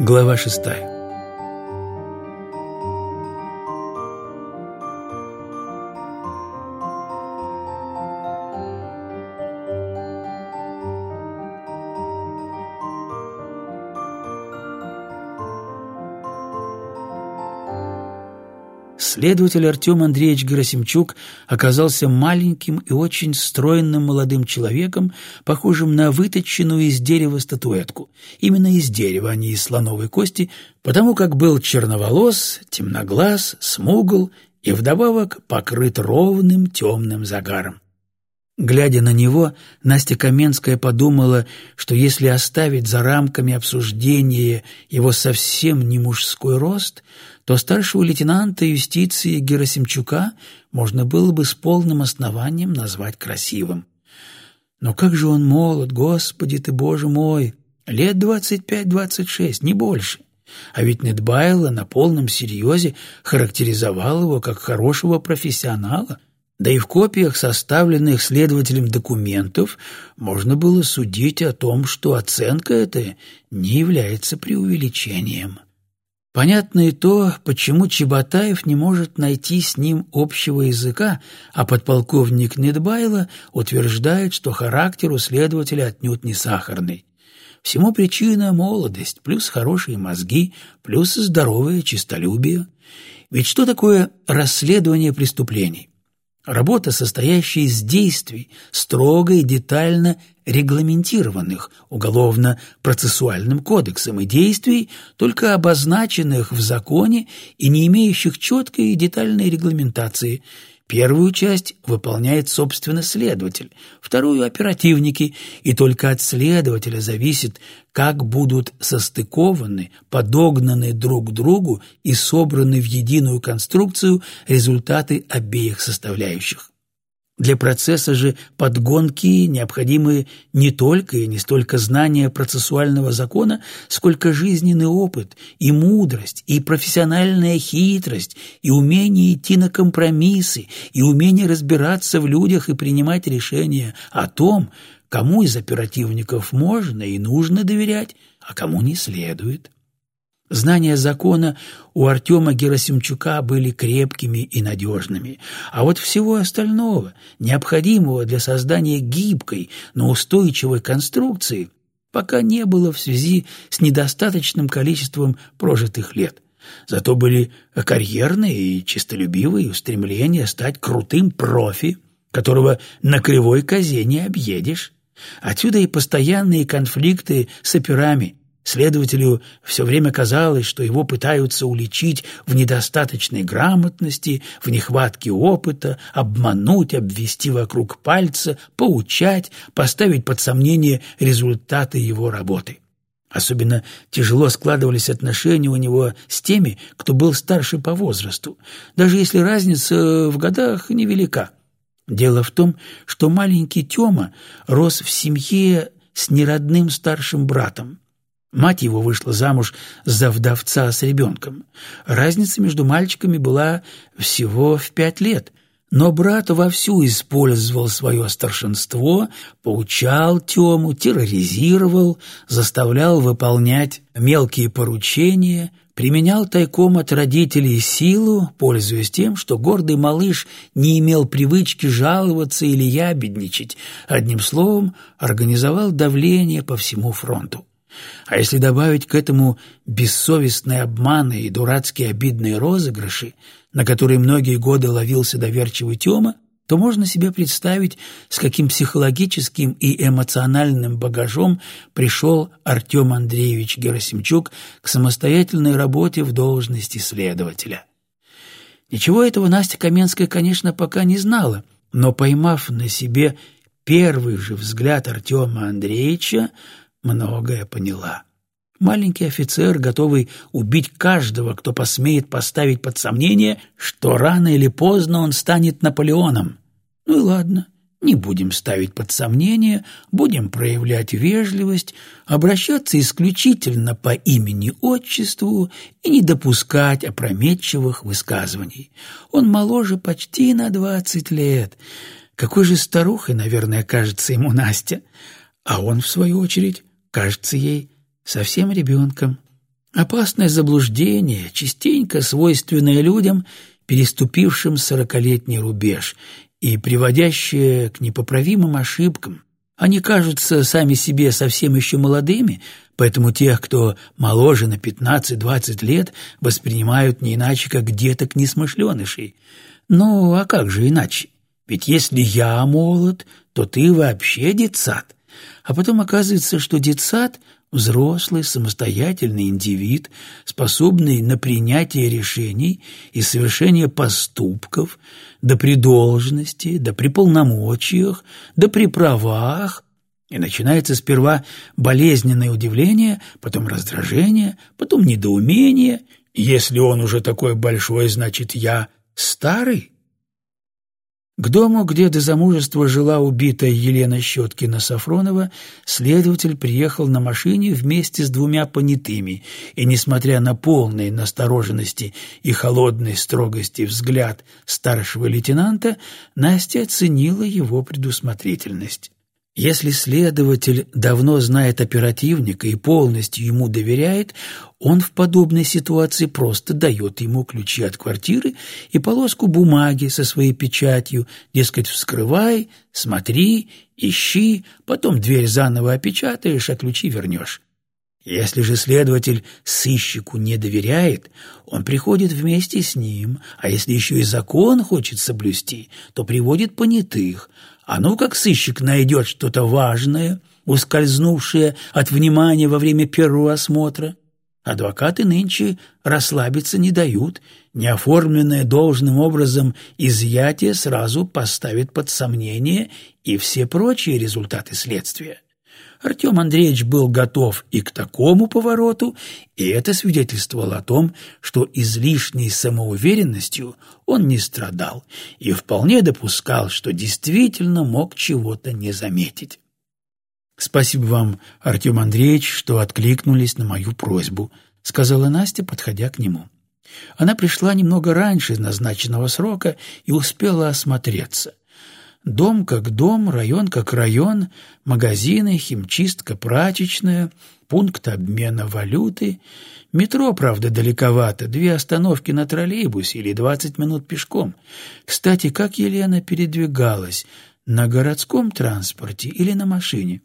Глава шестая Следователь Артем Андреевич Герасимчук оказался маленьким и очень стройным молодым человеком, похожим на выточенную из дерева статуэтку. Именно из дерева, а не из слоновой кости, потому как был черноволос, темноглаз, смугл и вдобавок покрыт ровным темным загаром. Глядя на него, Настя Каменская подумала, что если оставить за рамками обсуждения его совсем не мужской рост, то старшего лейтенанта юстиции Герасимчука можно было бы с полным основанием назвать красивым. Но как же он молод, Господи ты, Боже мой! Лет двадцать пять-двадцать шесть, не больше. А ведь Недбайло на полном серьезе характеризовал его как хорошего профессионала — да и в копиях составленных следователем документов можно было судить о том, что оценка эта не является преувеличением. Понятно и то, почему Чеботаев не может найти с ним общего языка, а подполковник Недбайло утверждает, что характер у следователя отнюдь не сахарный. Всему причина молодость, плюс хорошие мозги, плюс здоровое честолюбие. Ведь что такое расследование преступлений? Работа, состоящая из действий, строго и детально регламентированных уголовно-процессуальным кодексом и действий, только обозначенных в законе и не имеющих четкой и детальной регламентации – Первую часть выполняет, собственно, следователь, вторую – оперативники, и только от следователя зависит, как будут состыкованы, подогнаны друг к другу и собраны в единую конструкцию результаты обеих составляющих. Для процесса же подгонки необходимы не только и не столько знания процессуального закона, сколько жизненный опыт и мудрость, и профессиональная хитрость, и умение идти на компромиссы, и умение разбираться в людях и принимать решения о том, кому из оперативников можно и нужно доверять, а кому не следует. Знания закона у Артема Герасимчука были крепкими и надежными, а вот всего остального, необходимого для создания гибкой, но устойчивой конструкции, пока не было в связи с недостаточным количеством прожитых лет. Зато были карьерные и честолюбивые устремления стать крутым профи, которого на кривой козе не объедешь. Отсюда и постоянные конфликты с операми, Следователю все время казалось, что его пытаются уличить в недостаточной грамотности, в нехватке опыта, обмануть, обвести вокруг пальца, поучать, поставить под сомнение результаты его работы. Особенно тяжело складывались отношения у него с теми, кто был старше по возрасту, даже если разница в годах невелика. Дело в том, что маленький Тёма рос в семье с неродным старшим братом. Мать его вышла замуж за вдовца с ребенком. Разница между мальчиками была всего в пять лет, но брат вовсю использовал свое старшинство, поучал Тему, терроризировал, заставлял выполнять мелкие поручения, применял тайком от родителей силу, пользуясь тем, что гордый малыш не имел привычки жаловаться или ябедничать, одним словом, организовал давление по всему фронту. А если добавить к этому бессовестные обманы и дурацкие обидные розыгрыши, на которые многие годы ловился доверчивый Тёма, то можно себе представить, с каким психологическим и эмоциональным багажом пришел Артем Андреевич Герасимчук к самостоятельной работе в должности следователя. Ничего этого Настя Каменская, конечно, пока не знала, но, поймав на себе первый же взгляд Артема Андреевича, многое поняла. Маленький офицер, готовый убить каждого, кто посмеет поставить под сомнение, что рано или поздно он станет Наполеоном. Ну и ладно, не будем ставить под сомнение, будем проявлять вежливость, обращаться исключительно по имени-отчеству и не допускать опрометчивых высказываний. Он моложе почти на двадцать лет. Какой же старухой, наверное, кажется ему Настя. А он, в свою очередь, кажется ей совсем ребенком. Опасное заблуждение, частенько свойственное людям, переступившим сорокалетний рубеж и приводящее к непоправимым ошибкам. Они кажутся сами себе совсем еще молодыми, поэтому тех, кто моложе на 15-20 лет, воспринимают не иначе, как деток несмышленышей. Ну, а как же иначе? Ведь если я молод, то ты вообще детсад. А потом оказывается, что детсад — взрослый, самостоятельный индивид, способный на принятие решений и совершение поступков, да при должности, да при полномочиях, да при правах, и начинается сперва болезненное удивление, потом раздражение, потом недоумение. Если он уже такой большой, значит, я старый? К дому, где до замужества жила убитая Елена Щеткина-Сафронова, следователь приехал на машине вместе с двумя понятыми, и, несмотря на полные настороженности и холодной строгости взгляд старшего лейтенанта, Настя оценила его предусмотрительность. Если следователь давно знает оперативника и полностью ему доверяет, он в подобной ситуации просто дает ему ключи от квартиры и полоску бумаги со своей печатью, дескать, вскрывай, смотри, ищи, потом дверь заново опечатаешь, а ключи вернешь. Если же следователь сыщику не доверяет, он приходит вместе с ним, а если еще и закон хочет соблюсти, то приводит понятых, а ну как сыщик найдет что-то важное, ускользнувшее от внимания во время первого осмотра. Адвокаты нынче расслабиться не дают, неоформленное должным образом изъятие сразу поставит под сомнение и все прочие результаты следствия. Артем Андреевич был готов и к такому повороту, и это свидетельствовало о том, что излишней самоуверенностью он не страдал и вполне допускал, что действительно мог чего-то не заметить. «Спасибо вам, Артем Андреевич, что откликнулись на мою просьбу», — сказала Настя, подходя к нему. Она пришла немного раньше назначенного срока и успела осмотреться. Дом как дом, район как район, магазины, химчистка, прачечная, пункт обмена валюты. Метро, правда, далековато, две остановки на троллейбусе или двадцать минут пешком. Кстати, как Елена передвигалась, на городском транспорте или на машине?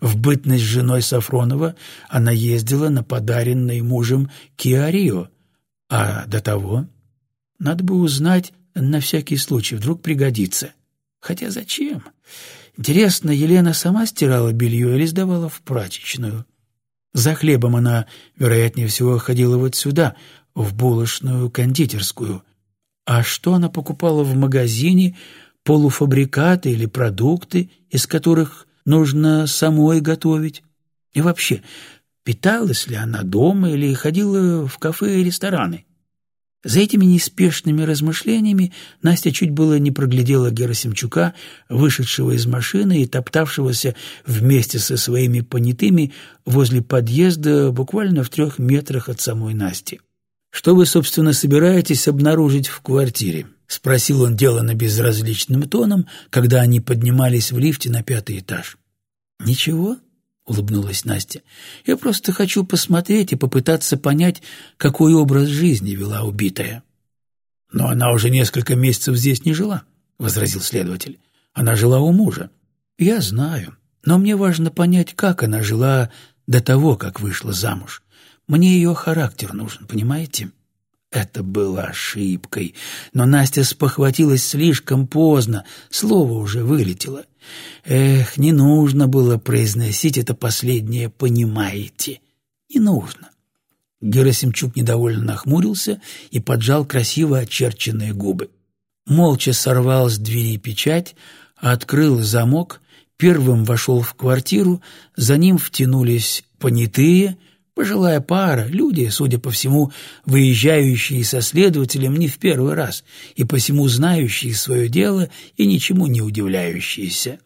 В бытность женой Сафронова она ездила на подаренный мужем Киарио, а до того надо бы узнать на всякий случай, вдруг пригодится. Хотя зачем? Интересно, Елена сама стирала белье или сдавала в прачечную? За хлебом она, вероятнее всего, ходила вот сюда, в булочную кондитерскую. А что она покупала в магазине, полуфабрикаты или продукты, из которых нужно самой готовить? И вообще, питалась ли она дома или ходила в кафе и рестораны? За этими неспешными размышлениями Настя чуть было не проглядела Герасимчука, вышедшего из машины и топтавшегося вместе со своими понятыми возле подъезда буквально в трех метрах от самой Насти. «Что вы, собственно, собираетесь обнаружить в квартире?» — спросил он делано безразличным тоном, когда они поднимались в лифте на пятый этаж. «Ничего?» — улыбнулась Настя. «Я просто хочу посмотреть и попытаться понять, какой образ жизни вела убитая». «Но она уже несколько месяцев здесь не жила», — возразил следователь. «Она жила у мужа». «Я знаю, но мне важно понять, как она жила до того, как вышла замуж. Мне ее характер нужен, понимаете?» Это было ошибкой, но Настя спохватилась слишком поздно, слово уже вылетело. Эх, не нужно было произносить это последнее «понимаете». Не нужно. Герасимчук недовольно нахмурился и поджал красиво очерченные губы. Молча сорвал с двери печать, открыл замок, первым вошел в квартиру, за ним втянулись понятые, пожилая пара, люди, судя по всему, выезжающие со следователем не в первый раз и посему знающие свое дело и ничему не удивляющиеся.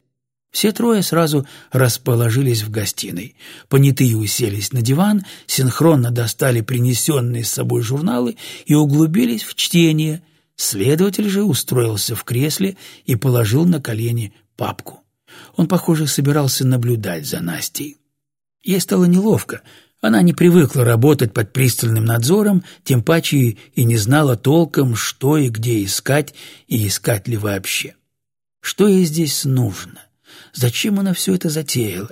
Все трое сразу расположились в гостиной. Понятые уселись на диван, синхронно достали принесенные с собой журналы и углубились в чтение. Следователь же устроился в кресле и положил на колени папку. Он, похоже, собирался наблюдать за Настей. Ей стало неловко. Она не привыкла работать под пристальным надзором, тем паче и не знала толком, что и где искать, и искать ли вообще. Что ей здесь нужно? Зачем она все это затеяла?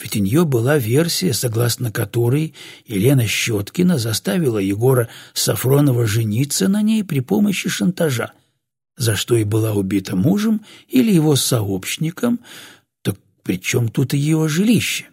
Ведь у нее была версия, согласно которой Елена Щеткина заставила Егора Сафронова жениться на ней при помощи шантажа, за что и была убита мужем или его сообщником, так при чем тут его жилище?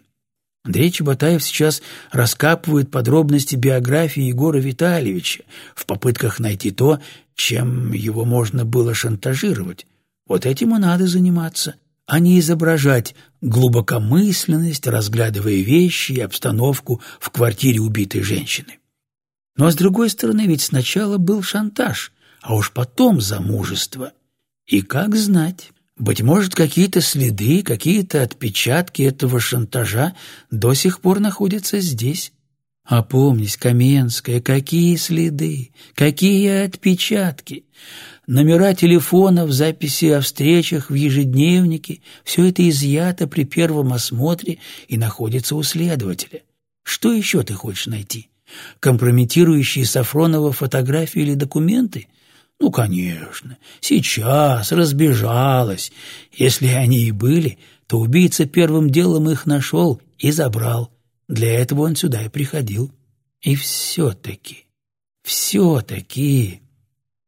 Андрей Чеботаев сейчас раскапывает подробности биографии Егора Витальевича в попытках найти то, чем его можно было шантажировать. Вот этим и надо заниматься, а не изображать глубокомысленность, разглядывая вещи и обстановку в квартире убитой женщины. Но, с другой стороны, ведь сначала был шантаж, а уж потом замужество. И как знать... Быть может, какие-то следы, какие-то отпечатки этого шантажа до сих пор находятся здесь. Опомнись, Каменская, какие следы, какие отпечатки. Номера телефонов, записи о встречах в ежедневнике – все это изъято при первом осмотре и находится у следователя. Что еще ты хочешь найти? Компрометирующие Сафронова фотографии или документы – ну, конечно, сейчас разбежалась. Если они и были, то убийца первым делом их нашел и забрал. Для этого он сюда и приходил. И все-таки, все-таки...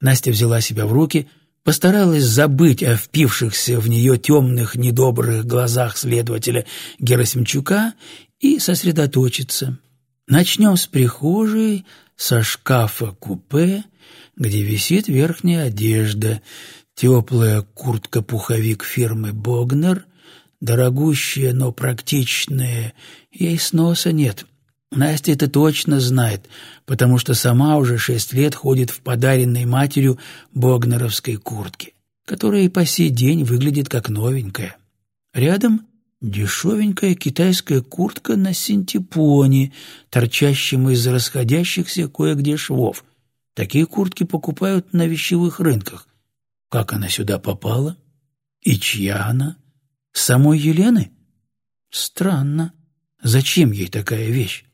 Настя взяла себя в руки, постаралась забыть о впившихся в нее темных, недобрых глазах следователя Герасимчука и сосредоточиться. Начнем с прихожей, со шкафа-купе, где висит верхняя одежда, теплая куртка-пуховик фирмы «Богнер», дорогущая, но практичная, ей сноса нет. Настя это точно знает, потому что сама уже шесть лет ходит в подаренной матерью богнеровской куртке, которая и по сей день выглядит как новенькая. Рядом дешевенькая китайская куртка на синтепоне, торчащем из расходящихся кое-где швов, Такие куртки покупают на вещевых рынках. Как она сюда попала? И чья она? Самой Елены? Странно. Зачем ей такая вещь?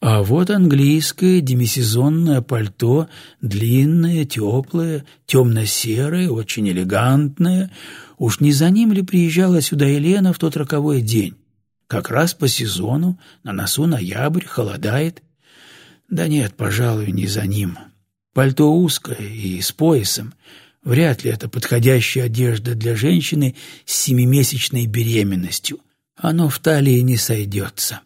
А вот английское демисезонное пальто, длинное, теплое, темно-серое, очень элегантное. Уж не за ним ли приезжала сюда Елена в тот роковой день? Как раз по сезону, на носу ноябрь, холодает. Да нет, пожалуй, не за ним. Пальто узкое и с поясом. Вряд ли это подходящая одежда для женщины с семимесячной беременностью. Оно в талии не сойдется.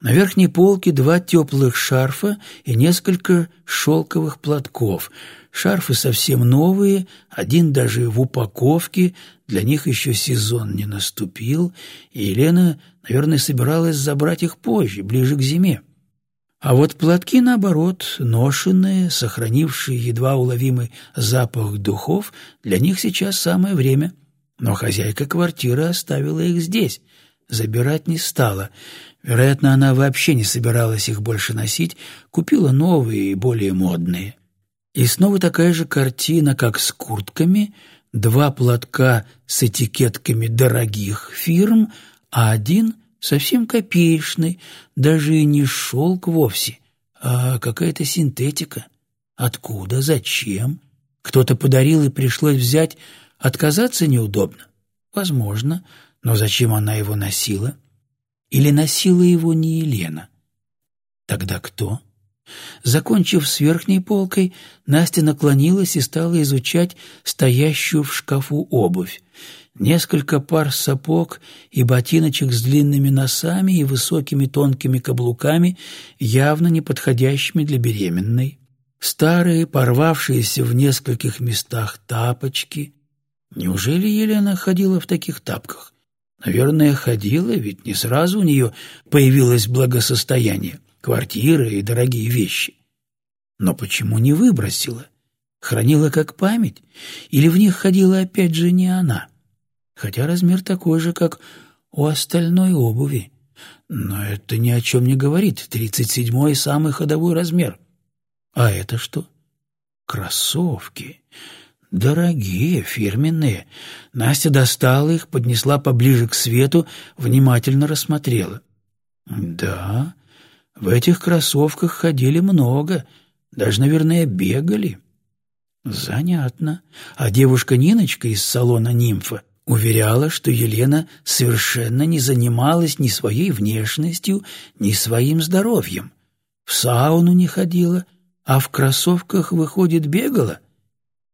На верхней полке два теплых шарфа и несколько шелковых платков. Шарфы совсем новые, один даже в упаковке, для них еще сезон не наступил, и Елена, наверное, собиралась забрать их позже, ближе к зиме. А вот платки, наоборот, ношенные, сохранившие едва уловимый запах духов, для них сейчас самое время. Но хозяйка квартиры оставила их здесь, забирать не стала. Вероятно, она вообще не собиралась их больше носить, купила новые и более модные. И снова такая же картина, как с куртками, два платка с этикетками дорогих фирм, а один совсем копеечный, даже и не шелк вовсе, а какая-то синтетика. Откуда, зачем? Кто-то подарил и пришлось взять, отказаться неудобно? Возможно, но зачем она его носила? Или носила его не Елена? Тогда кто? Закончив с верхней полкой, Настя наклонилась и стала изучать стоящую в шкафу обувь несколько пар сапог и ботиночек с длинными носами и высокими тонкими каблуками, явно не подходящими для беременной, старые, порвавшиеся в нескольких местах тапочки. Неужели Елена ходила в таких тапках? Наверное, ходила, ведь не сразу у нее появилось благосостояние, квартира и дорогие вещи. Но почему не выбросила? Хранила как память? Или в них ходила опять же не она? Хотя размер такой же, как у остальной обуви. Но это ни о чем не говорит. Тридцать седьмой — самый ходовой размер. А это что? Кроссовки. Дорогие, фирменные. Настя достала их, поднесла поближе к свету, внимательно рассмотрела. Да, В этих кроссовках ходили много, даже, наверное, бегали. Занятно. А девушка Ниночка из салона «Нимфа» уверяла, что Елена совершенно не занималась ни своей внешностью, ни своим здоровьем. В сауну не ходила, а в кроссовках, выходит, бегала?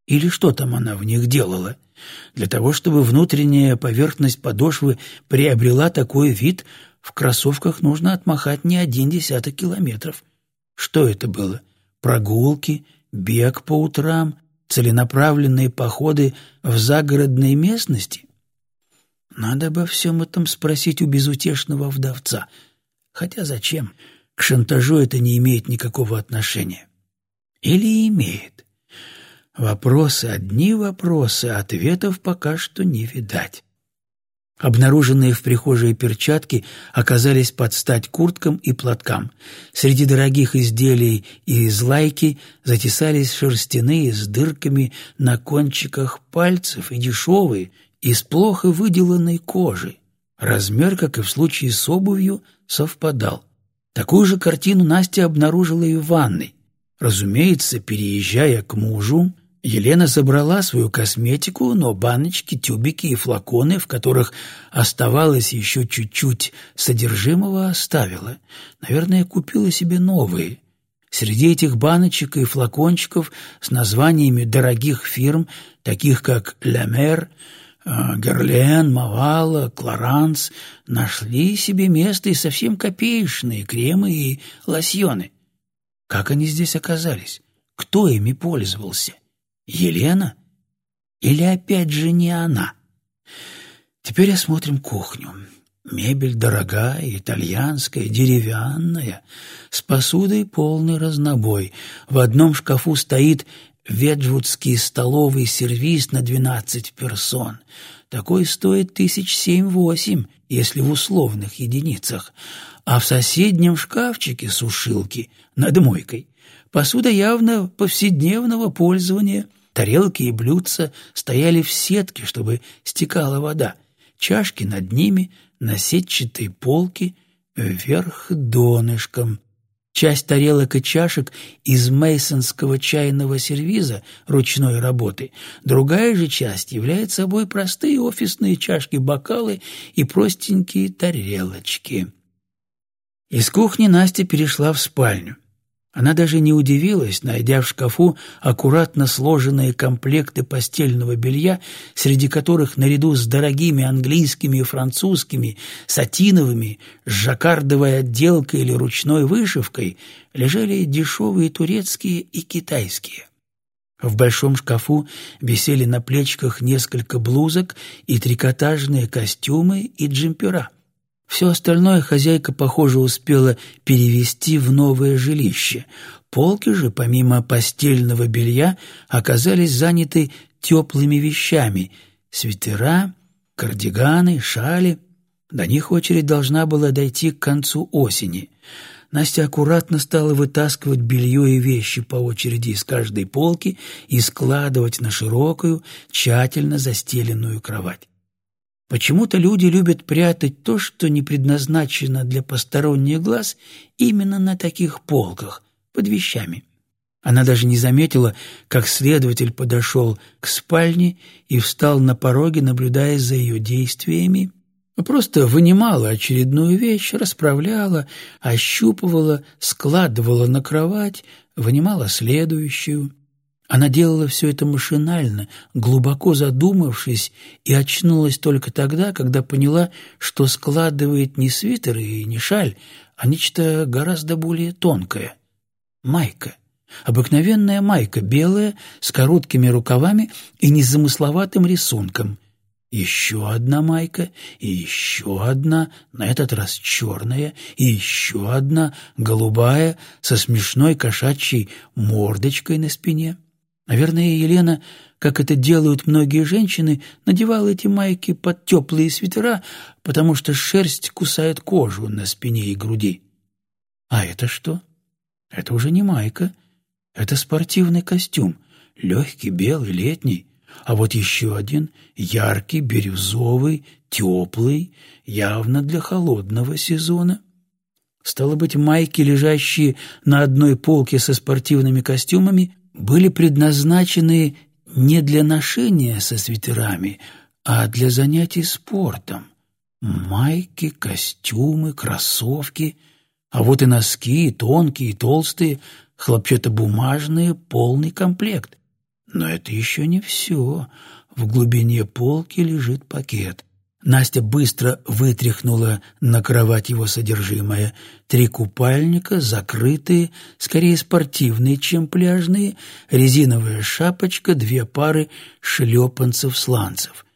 Или что там она в них делала? Для того, чтобы внутренняя поверхность подошвы приобрела такой вид, в кроссовках нужно отмахать не один десяток километров. Что это было? Прогулки, бег по утрам, целенаправленные походы в загородной местности? Надо обо всем этом спросить у безутешного вдовца. Хотя зачем? К шантажу это не имеет никакого отношения. Или имеет? Вопросы, одни вопросы, ответов пока что не видать. Обнаруженные в прихожей перчатки оказались под стать курткам и платкам. Среди дорогих изделий из лайки затесались шерстяные с дырками на кончиках пальцев и дешевые, из плохо выделанной кожи. Размер, как и в случае с обувью, совпадал. Такую же картину Настя обнаружила и в ванной. Разумеется, переезжая к мужу, Елена забрала свою косметику, но баночки, тюбики и флаконы, в которых оставалось еще чуть-чуть содержимого, оставила. Наверное, купила себе новые. Среди этих баночек и флакончиков с названиями дорогих фирм, таких как «Ля Мер», Герлен, Мавала, Клоранс нашли себе место и совсем копеечные кремы и лосьоны. Как они здесь оказались? Кто ими пользовался? Елена? Или опять же не она? Теперь осмотрим кухню. Мебель дорогая, итальянская, деревянная, с посудой полный разнобой. В одном шкафу стоит Веджвудский столовый сервиз на двенадцать персон. Такой стоит тысяч семь-восемь, если в условных единицах. А в соседнем шкафчике сушилки над мойкой посуда явно повседневного пользования. Тарелки и блюдца стояли в сетке, чтобы стекала вода. Чашки над ними, на сетчатой полке, вверх донышком. Часть тарелок и чашек из мейсонского чайного сервиза ручной работы. Другая же часть является собой простые офисные чашки-бокалы и простенькие тарелочки. Из кухни Настя перешла в спальню. Она даже не удивилась, найдя в шкафу аккуратно сложенные комплекты постельного белья, среди которых наряду с дорогими английскими и французскими, сатиновыми, с жаккардовой отделкой или ручной вышивкой лежали дешевые турецкие и китайские. В большом шкафу висели на плечиках несколько блузок и трикотажные костюмы и джемпера. Все остальное хозяйка, похоже, успела перевести в новое жилище. Полки же, помимо постельного белья, оказались заняты теплыми вещами — свитера, кардиганы, шали. До них очередь должна была дойти к концу осени. Настя аккуратно стала вытаскивать белье и вещи по очереди из каждой полки и складывать на широкую, тщательно застеленную кровать. Почему-то люди любят прятать то, что не предназначено для посторонних глаз, именно на таких полках, под вещами. Она даже не заметила, как следователь подошел к спальне и встал на пороге, наблюдая за ее действиями. Просто вынимала очередную вещь, расправляла, ощупывала, складывала на кровать, вынимала следующую — она делала все это машинально, глубоко задумавшись, и очнулась только тогда, когда поняла, что складывает не свитер и не шаль, а нечто гораздо более тонкое — майка. Обыкновенная майка, белая, с короткими рукавами и незамысловатым рисунком. Еще одна майка, и еще одна, на этот раз черная, и еще одна, голубая, со смешной кошачьей мордочкой на спине. Наверное, Елена, как это делают многие женщины, надевала эти майки под теплые свитера, потому что шерсть кусает кожу на спине и груди. А это что? Это уже не майка. Это спортивный костюм, легкий, белый, летний. А вот еще один, яркий, бирюзовый, теплый, явно для холодного сезона. Стало быть, майки, лежащие на одной полке со спортивными костюмами, были предназначены не для ношения со свитерами, а для занятий спортом. Майки, костюмы, кроссовки, а вот и носки, тонкие и толстые, хлопчатобумажные, полный комплект. Но это еще не все. В глубине полки лежит пакет. Настя быстро вытряхнула на кровать его содержимое. Три купальника, закрытые, скорее спортивные, чем пляжные, резиновая шапочка, две пары шлепанцев-сланцев.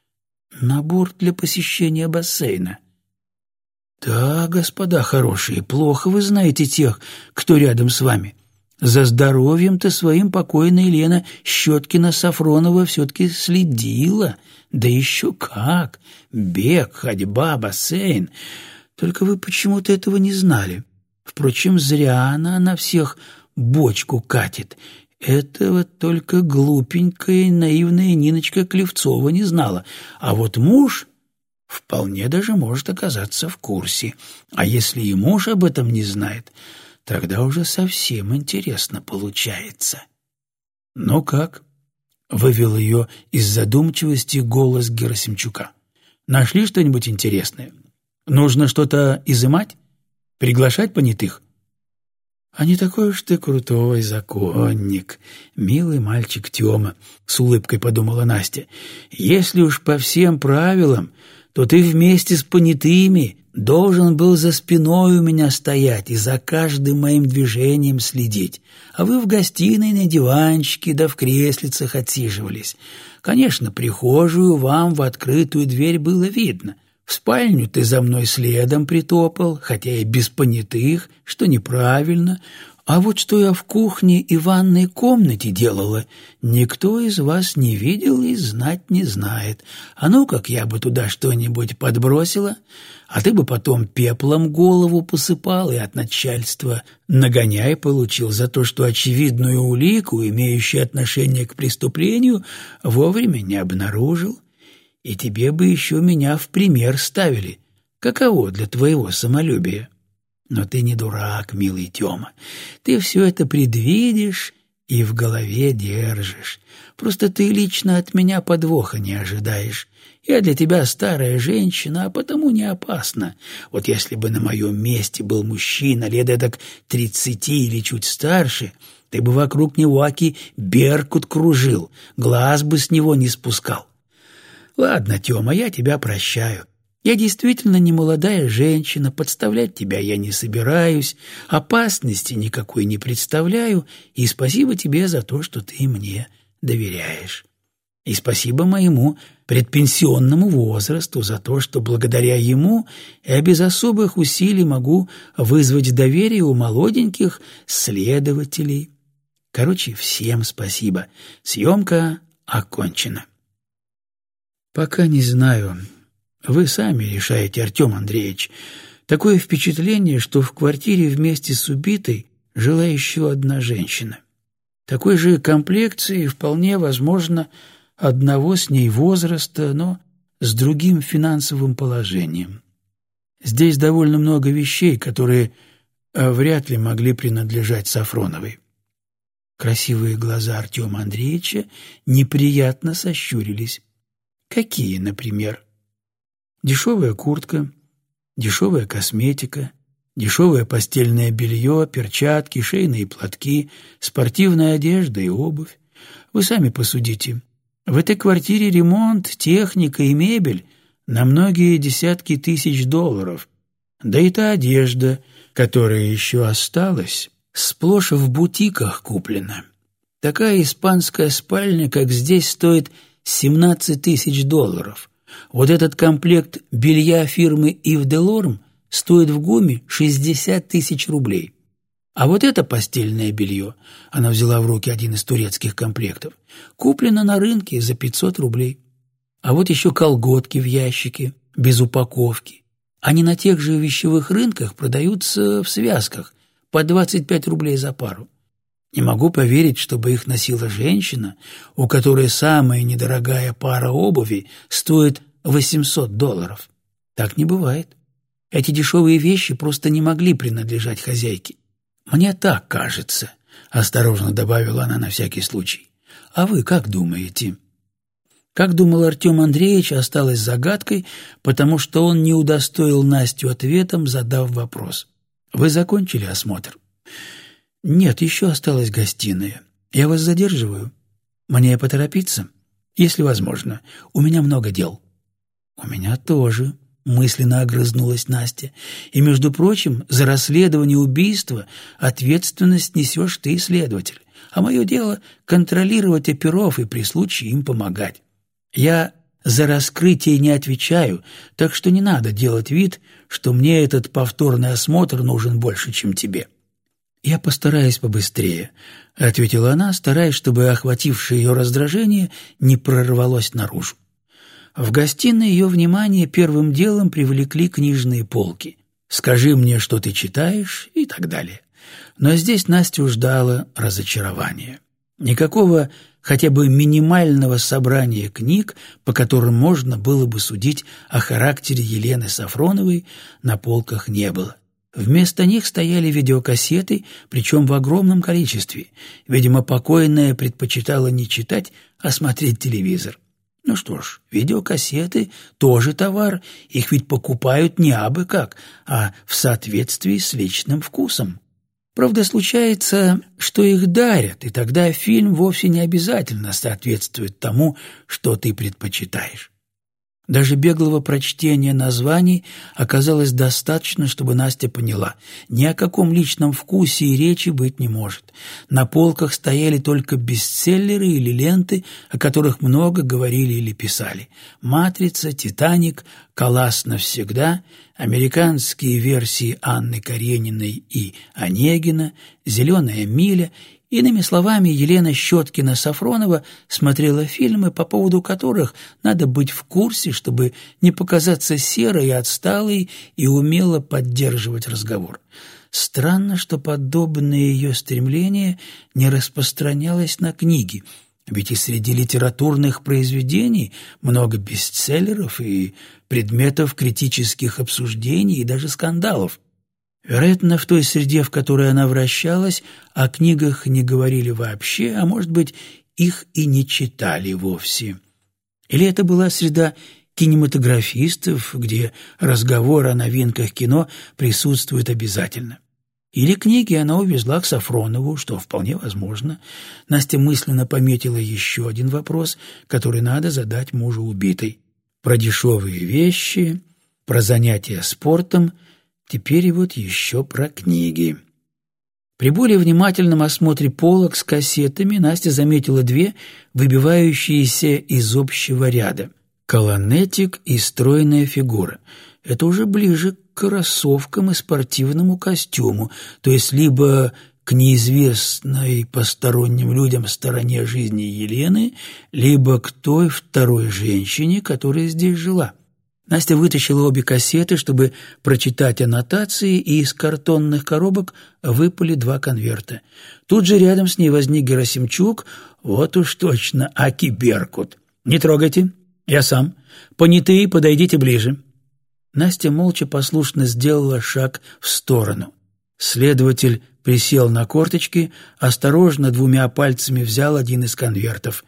Набор для посещения бассейна. «Да, господа хорошие, плохо вы знаете тех, кто рядом с вами. За здоровьем-то своим покойная Елена Щеткина-Сафронова все-таки следила. Да еще как! Бег, ходьба, бассейн. Только вы почему-то этого не знали. Впрочем, зря она на всех бочку катит. Этого только глупенькая наивная Ниночка Клевцова не знала. А вот муж вполне даже может оказаться в курсе. А если и муж об этом не знает, Тогда уже совсем интересно получается. «Ну как?» — вывел ее из задумчивости голос Герасимчука. «Нашли что-нибудь интересное? Нужно что-то изымать? Приглашать понятых?» «А не такой уж ты крутой законник, милый мальчик Тёма», — с улыбкой подумала Настя. «Если уж по всем правилам, то ты вместе с понятыми должен был за спиной у меня стоять и за каждым моим движением следить, а вы в гостиной на диванчике да в креслицах отсиживались. Конечно, прихожую вам в открытую дверь было видно. В спальню ты за мной следом притопал, хотя и без понятых, что неправильно, а вот что я в кухне и ванной комнате делала, никто из вас не видел и знать не знает. А ну, как я бы туда что-нибудь подбросила, а ты бы потом пеплом голову посыпал и от начальства нагоняй получил за то, что очевидную улику, имеющую отношение к преступлению, вовремя не обнаружил. И тебе бы еще меня в пример ставили. Каково для твоего самолюбия?» Но ты не дурак, милый Тёма. Ты все это предвидишь и в голове держишь. Просто ты лично от меня подвоха не ожидаешь. Я для тебя старая женщина, а потому не опасна. Вот если бы на моем месте был мужчина лет эдак тридцати или чуть старше, ты бы вокруг него аки беркут кружил, глаз бы с него не спускал. Ладно, Тёма, я тебя прощаю. Я действительно не молодая женщина, подставлять тебя я не собираюсь, опасности никакой не представляю, и спасибо тебе за то, что ты мне доверяешь. И спасибо моему предпенсионному возрасту за то, что благодаря ему я без особых усилий могу вызвать доверие у молоденьких следователей. Короче, всем спасибо. Съемка окончена. Пока не знаю, вы сами решаете, Артем Андреевич. Такое впечатление, что в квартире вместе с убитой жила еще одна женщина. Такой же комплекции, вполне возможно, одного с ней возраста, но с другим финансовым положением. Здесь довольно много вещей, которые э, вряд ли могли принадлежать Сафроновой. Красивые глаза Артема Андреевича неприятно сощурились. Какие, например? Дешевая куртка, дешевая косметика, дешевое постельное белье, перчатки, шейные платки, спортивная одежда и обувь. Вы сами посудите. В этой квартире ремонт, техника и мебель на многие десятки тысяч долларов. Да и та одежда, которая еще осталась, сплошь в бутиках куплена. Такая испанская спальня, как здесь, стоит 17 тысяч долларов. Вот этот комплект белья фирмы Ив де Лорм стоит в ГУМе 60 тысяч рублей. А вот это постельное белье, она взяла в руки один из турецких комплектов, куплено на рынке за 500 рублей. А вот еще колготки в ящике, без упаковки. Они на тех же вещевых рынках продаются в связках по 25 рублей за пару. Не могу поверить, чтобы их носила женщина, у которой самая недорогая пара обуви стоит 800 долларов. Так не бывает. Эти дешевые вещи просто не могли принадлежать хозяйке. «Мне так кажется», — осторожно добавила она на всякий случай. «А вы как думаете?» Как думал Артем Андреевич, осталось загадкой, потому что он не удостоил Настю ответом, задав вопрос. «Вы закончили осмотр?» «Нет, еще осталась гостиная. Я вас задерживаю. Мне поторопиться?» «Если возможно. У меня много дел». «У меня тоже», — мысленно огрызнулась Настя. «И, между прочим, за расследование убийства ответственность несешь ты, следователь, а мое дело — контролировать оперов и при случае им помогать. Я за раскрытие не отвечаю, так что не надо делать вид, что мне этот повторный осмотр нужен больше, чем тебе». «Я постараюсь побыстрее», — ответила она, стараясь, чтобы охватившее ее раздражение не прорвалось наружу. В гостиной ее внимание первым делом привлекли книжные полки. «Скажи мне, что ты читаешь» и так далее. Но здесь Настю ждало разочарование. Никакого хотя бы минимального собрания книг, по которым можно было бы судить о характере Елены Сафроновой, на полках не было. Вместо них стояли видеокассеты, причем в огромном количестве. Видимо, покойная предпочитала не читать, а смотреть телевизор. Ну что ж, видеокассеты тоже товар, их ведь покупают не абы как, а в соответствии с личным вкусом. Правда, случается, что их дарят, и тогда фильм вовсе не обязательно соответствует тому, что ты предпочитаешь. Даже беглого прочтения названий оказалось достаточно, чтобы Настя поняла, ни о каком личном вкусе и речи быть не может. На полках стояли только бестселлеры или ленты, о которых много говорили или писали. «Матрица», «Титаник», «Калас навсегда», американские версии Анны Карениной и Онегина, «Зеленая миля» Иными словами, Елена Щеткина-Сафронова смотрела фильмы, по поводу которых надо быть в курсе, чтобы не показаться серой и отсталой и умело поддерживать разговор. Странно, что подобное ее стремление не распространялось на книги, ведь и среди литературных произведений много бестселлеров и предметов критических обсуждений и даже скандалов. Вероятно, в той среде, в которой она вращалась, о книгах не говорили вообще, а, может быть, их и не читали вовсе. Или это была среда кинематографистов, где разговор о новинках кино присутствует обязательно. Или книги она увезла к Сафронову, что вполне возможно. Настя мысленно пометила еще один вопрос, который надо задать мужу убитой. Про дешевые вещи, про занятия спортом — Теперь вот еще про книги. При более внимательном осмотре полок с кассетами Настя заметила две, выбивающиеся из общего ряда. Колонетик и стройная фигура. Это уже ближе к кроссовкам и спортивному костюму, то есть либо к неизвестной посторонним людям стороне жизни Елены, либо к той второй женщине, которая здесь жила. Настя вытащила обе кассеты, чтобы прочитать аннотации, и из картонных коробок выпали два конверта. Тут же рядом с ней возник Герасимчук, вот уж точно, Аки Беркут. «Не трогайте, я сам. Понятые, подойдите ближе». Настя молча послушно сделала шаг в сторону. Следователь присел на корточки, осторожно двумя пальцами взял один из конвертов.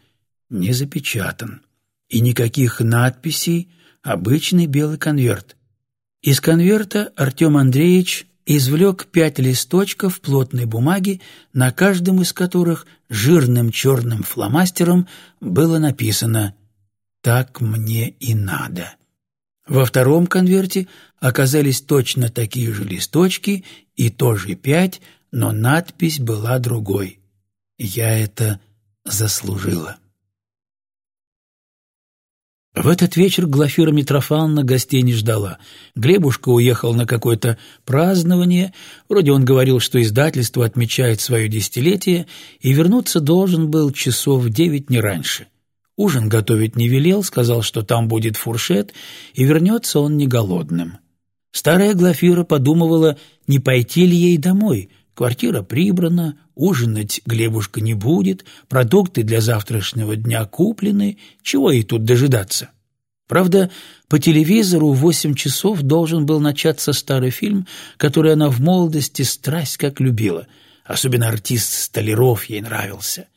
Не запечатан. И никаких надписей, обычный белый конверт. Из конверта Артем Андреевич извлек пять листочков плотной бумаги, на каждом из которых жирным черным фломастером было написано «Так мне и надо». Во втором конверте оказались точно такие же листочки и тоже пять, но надпись была другой. «Я это заслужила». В этот вечер Глафира Митрофановна гостей не ждала. Глебушка уехал на какое-то празднование, вроде он говорил, что издательство отмечает свое десятилетие, и вернуться должен был часов в девять не раньше. Ужин готовить не велел, сказал, что там будет фуршет, и вернется он не голодным. Старая Глафира подумывала, не пойти ли ей домой. Квартира прибрана, ужинать Глебушка не будет, продукты для завтрашнего дня куплены, чего ей тут дожидаться? Правда, по телевизору в восемь часов должен был начаться старый фильм, который она в молодости страсть как любила. Особенно артист Столяров ей нравился.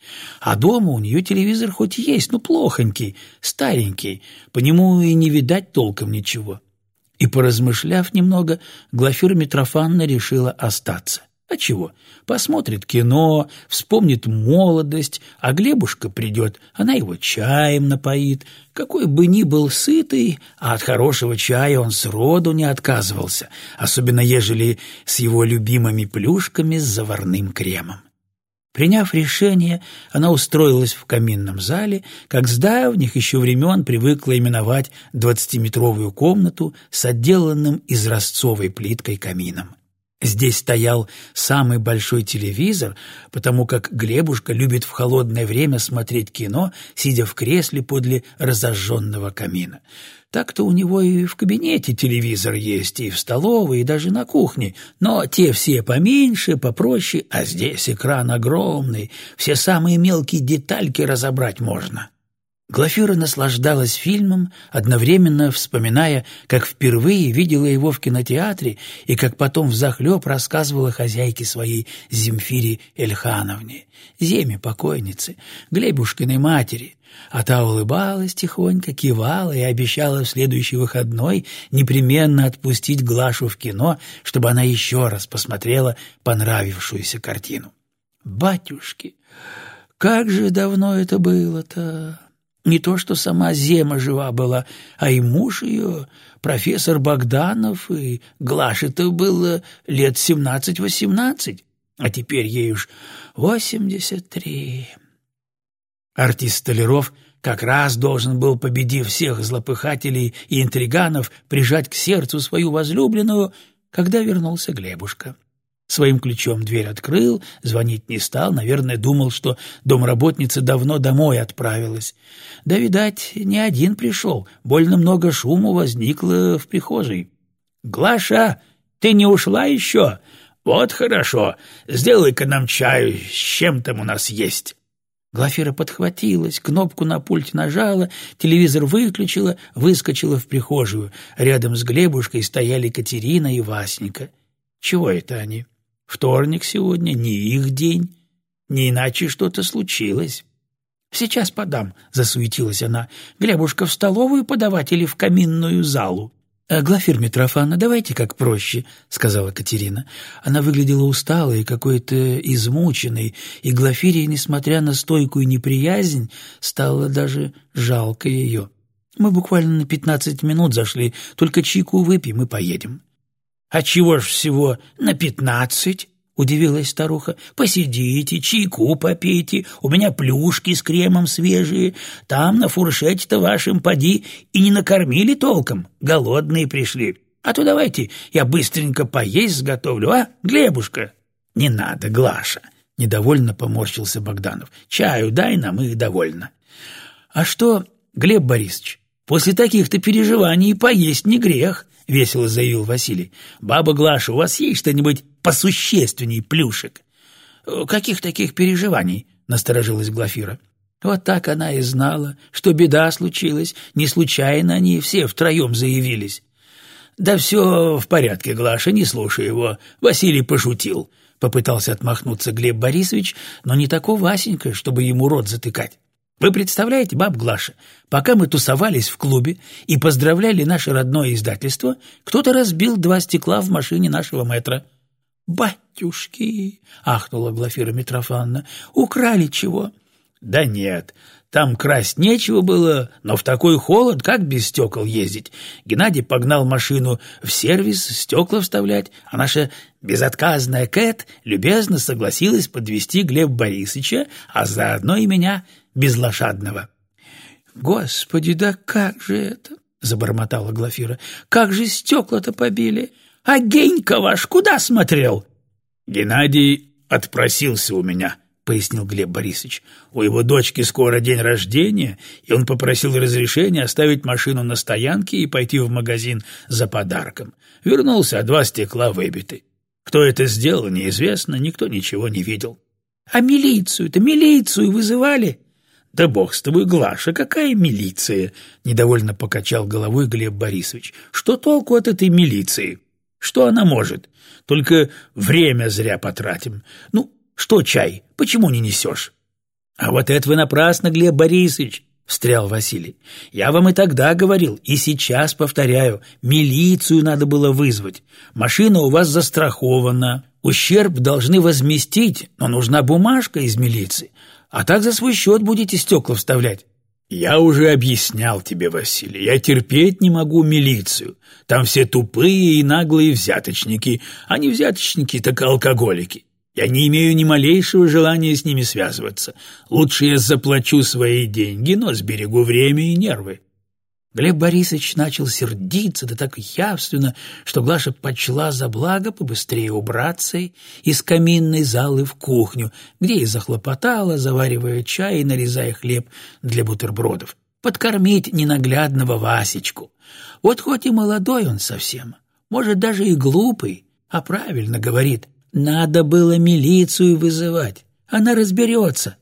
А дома у нее телевизор хоть есть, но плохонький, старенький, по нему и не видать толком ничего. И, поразмышляв немного, Глафира Митрофановна решила остаться. А чего? Посмотрит кино, вспомнит молодость, а Глебушка придет, она его чаем напоит. Какой бы ни был сытый, а от хорошего чая он сроду не отказывался, особенно ежели с его любимыми плюшками с заварным кремом. Приняв решение, она устроилась в каминном зале, как с давних еще времен привыкла именовать двадцатиметровую комнату с отделанным изразцовой плиткой камином. Здесь стоял самый большой телевизор, потому как Глебушка любит в холодное время смотреть кино, сидя в кресле подле разожженного камина. Так-то у него и в кабинете телевизор есть, и в столовой, и даже на кухне, но те все поменьше, попроще, а здесь экран огромный, все самые мелкие детальки разобрать можно. Глафира наслаждалась фильмом, одновременно вспоминая, как впервые видела его в кинотеатре и как потом взахлеб рассказывала хозяйке своей Земфире Эльхановне, Земе покойницы, Глебушкиной матери. А та улыбалась тихонько, кивала и обещала в следующий выходной непременно отпустить Глашу в кино, чтобы она еще раз посмотрела понравившуюся картину. «Батюшки, как же давно это было-то!» Не то, что сама Зема жива была, а и муж ее, профессор Богданов, и Глаше-то было лет семнадцать-восемнадцать, а теперь ей уж восемьдесят три. Артист Столяров как раз должен был, победив всех злопыхателей и интриганов, прижать к сердцу свою возлюбленную, когда вернулся Глебушка. Своим ключом дверь открыл, звонить не стал, наверное, думал, что домработница давно домой отправилась. Да, видать, не один пришел, больно много шуму возникло в прихожей. «Глаша, ты не ушла еще? Вот хорошо, сделай-ка нам чаю, с чем там у нас есть». Глафира подхватилась, кнопку на пульте нажала, телевизор выключила, выскочила в прихожую. Рядом с Глебушкой стояли Катерина и Васенька. Чего это они? Вторник сегодня, не их день. Не иначе что-то случилось. «Сейчас подам», — засуетилась она. «Глебушка в столовую подавать или в каминную залу?» «А, «Глафир Митрофана, давайте как проще», — сказала Катерина. Она выглядела усталой, какой-то измученной, и Глафире, несмотря на стойкую неприязнь, стало даже жалко ее. «Мы буквально на пятнадцать минут зашли, только чайку выпьем и поедем». «А чего ж всего на пятнадцать?» — удивилась старуха. «Посидите, чайку попейте, у меня плюшки с кремом свежие. Там на фуршете-то вашим поди и не накормили толком, голодные пришли. А то давайте я быстренько поесть сготовлю, а, Глебушка?» «Не надо, Глаша», — недовольно поморщился Богданов. «Чаю дай нам и довольно». «А что, Глеб Борисович, после таких-то переживаний поесть не грех», — весело заявил Василий. «Баба Глаша, у вас есть что-нибудь посущественней плюшек?» «Каких таких переживаний?» — насторожилась Глафира. Вот так она и знала, что беда случилась, не случайно они все втроем заявились. «Да все в порядке, Глаша, не слушай его. Василий пошутил», — попытался отмахнуться Глеб Борисович, но не такой Васенька, чтобы ему рот затыкать. Вы представляете, баб Глаша, пока мы тусовались в клубе и поздравляли наше родное издательство, кто-то разбил два стекла в машине нашего мэтра. «Батюшки!» — ахнула Глафира Митрофановна. «Украли чего?» «Да нет, там красть нечего было, но в такой холод как без стекол ездить? Геннадий погнал машину в сервис стекла вставлять, а наша безотказная Кэт любезно согласилась подвести Глеб Борисовича, а заодно и меня безлошадного. «Господи, да как же это?» — забормотала Глафира. «Как же стекла-то побили! А Генька ваш куда смотрел?» «Геннадий отпросился у меня», — пояснил Глеб Борисович. «У его дочки скоро день рождения, и он попросил разрешения оставить машину на стоянке и пойти в магазин за подарком. Вернулся, а два стекла выбиты. Кто это сделал, неизвестно, никто ничего не видел». «А милицию-то, милицию вызывали?» «Да бог с тобой, Глаша, какая милиция?» — недовольно покачал головой Глеб Борисович. «Что толку от этой милиции? Что она может? Только время зря потратим. Ну, что чай? Почему не несешь?» «А вот это вы напрасно, Глеб Борисович!» — встрял Василий. «Я вам и тогда говорил, и сейчас повторяю, милицию надо было вызвать. Машина у вас застрахована, ущерб должны возместить, но нужна бумажка из милиции, а так за свой счет будете стекла вставлять». «Я уже объяснял тебе, Василий, я терпеть не могу милицию. Там все тупые и наглые взяточники, а не взяточники, так алкоголики. Я не имею ни малейшего желания с ними связываться. Лучше я заплачу свои деньги, но сберегу время и нервы. Глеб Борисович начал сердиться, да так явственно, что Глаша почла за благо побыстрее убраться из каминной залы в кухню, где и захлопотала, заваривая чай и нарезая хлеб для бутербродов. Подкормить ненаглядного Васечку. Вот хоть и молодой он совсем, может, даже и глупый, а правильно говорит — надо было милицию вызывать. Она разберется.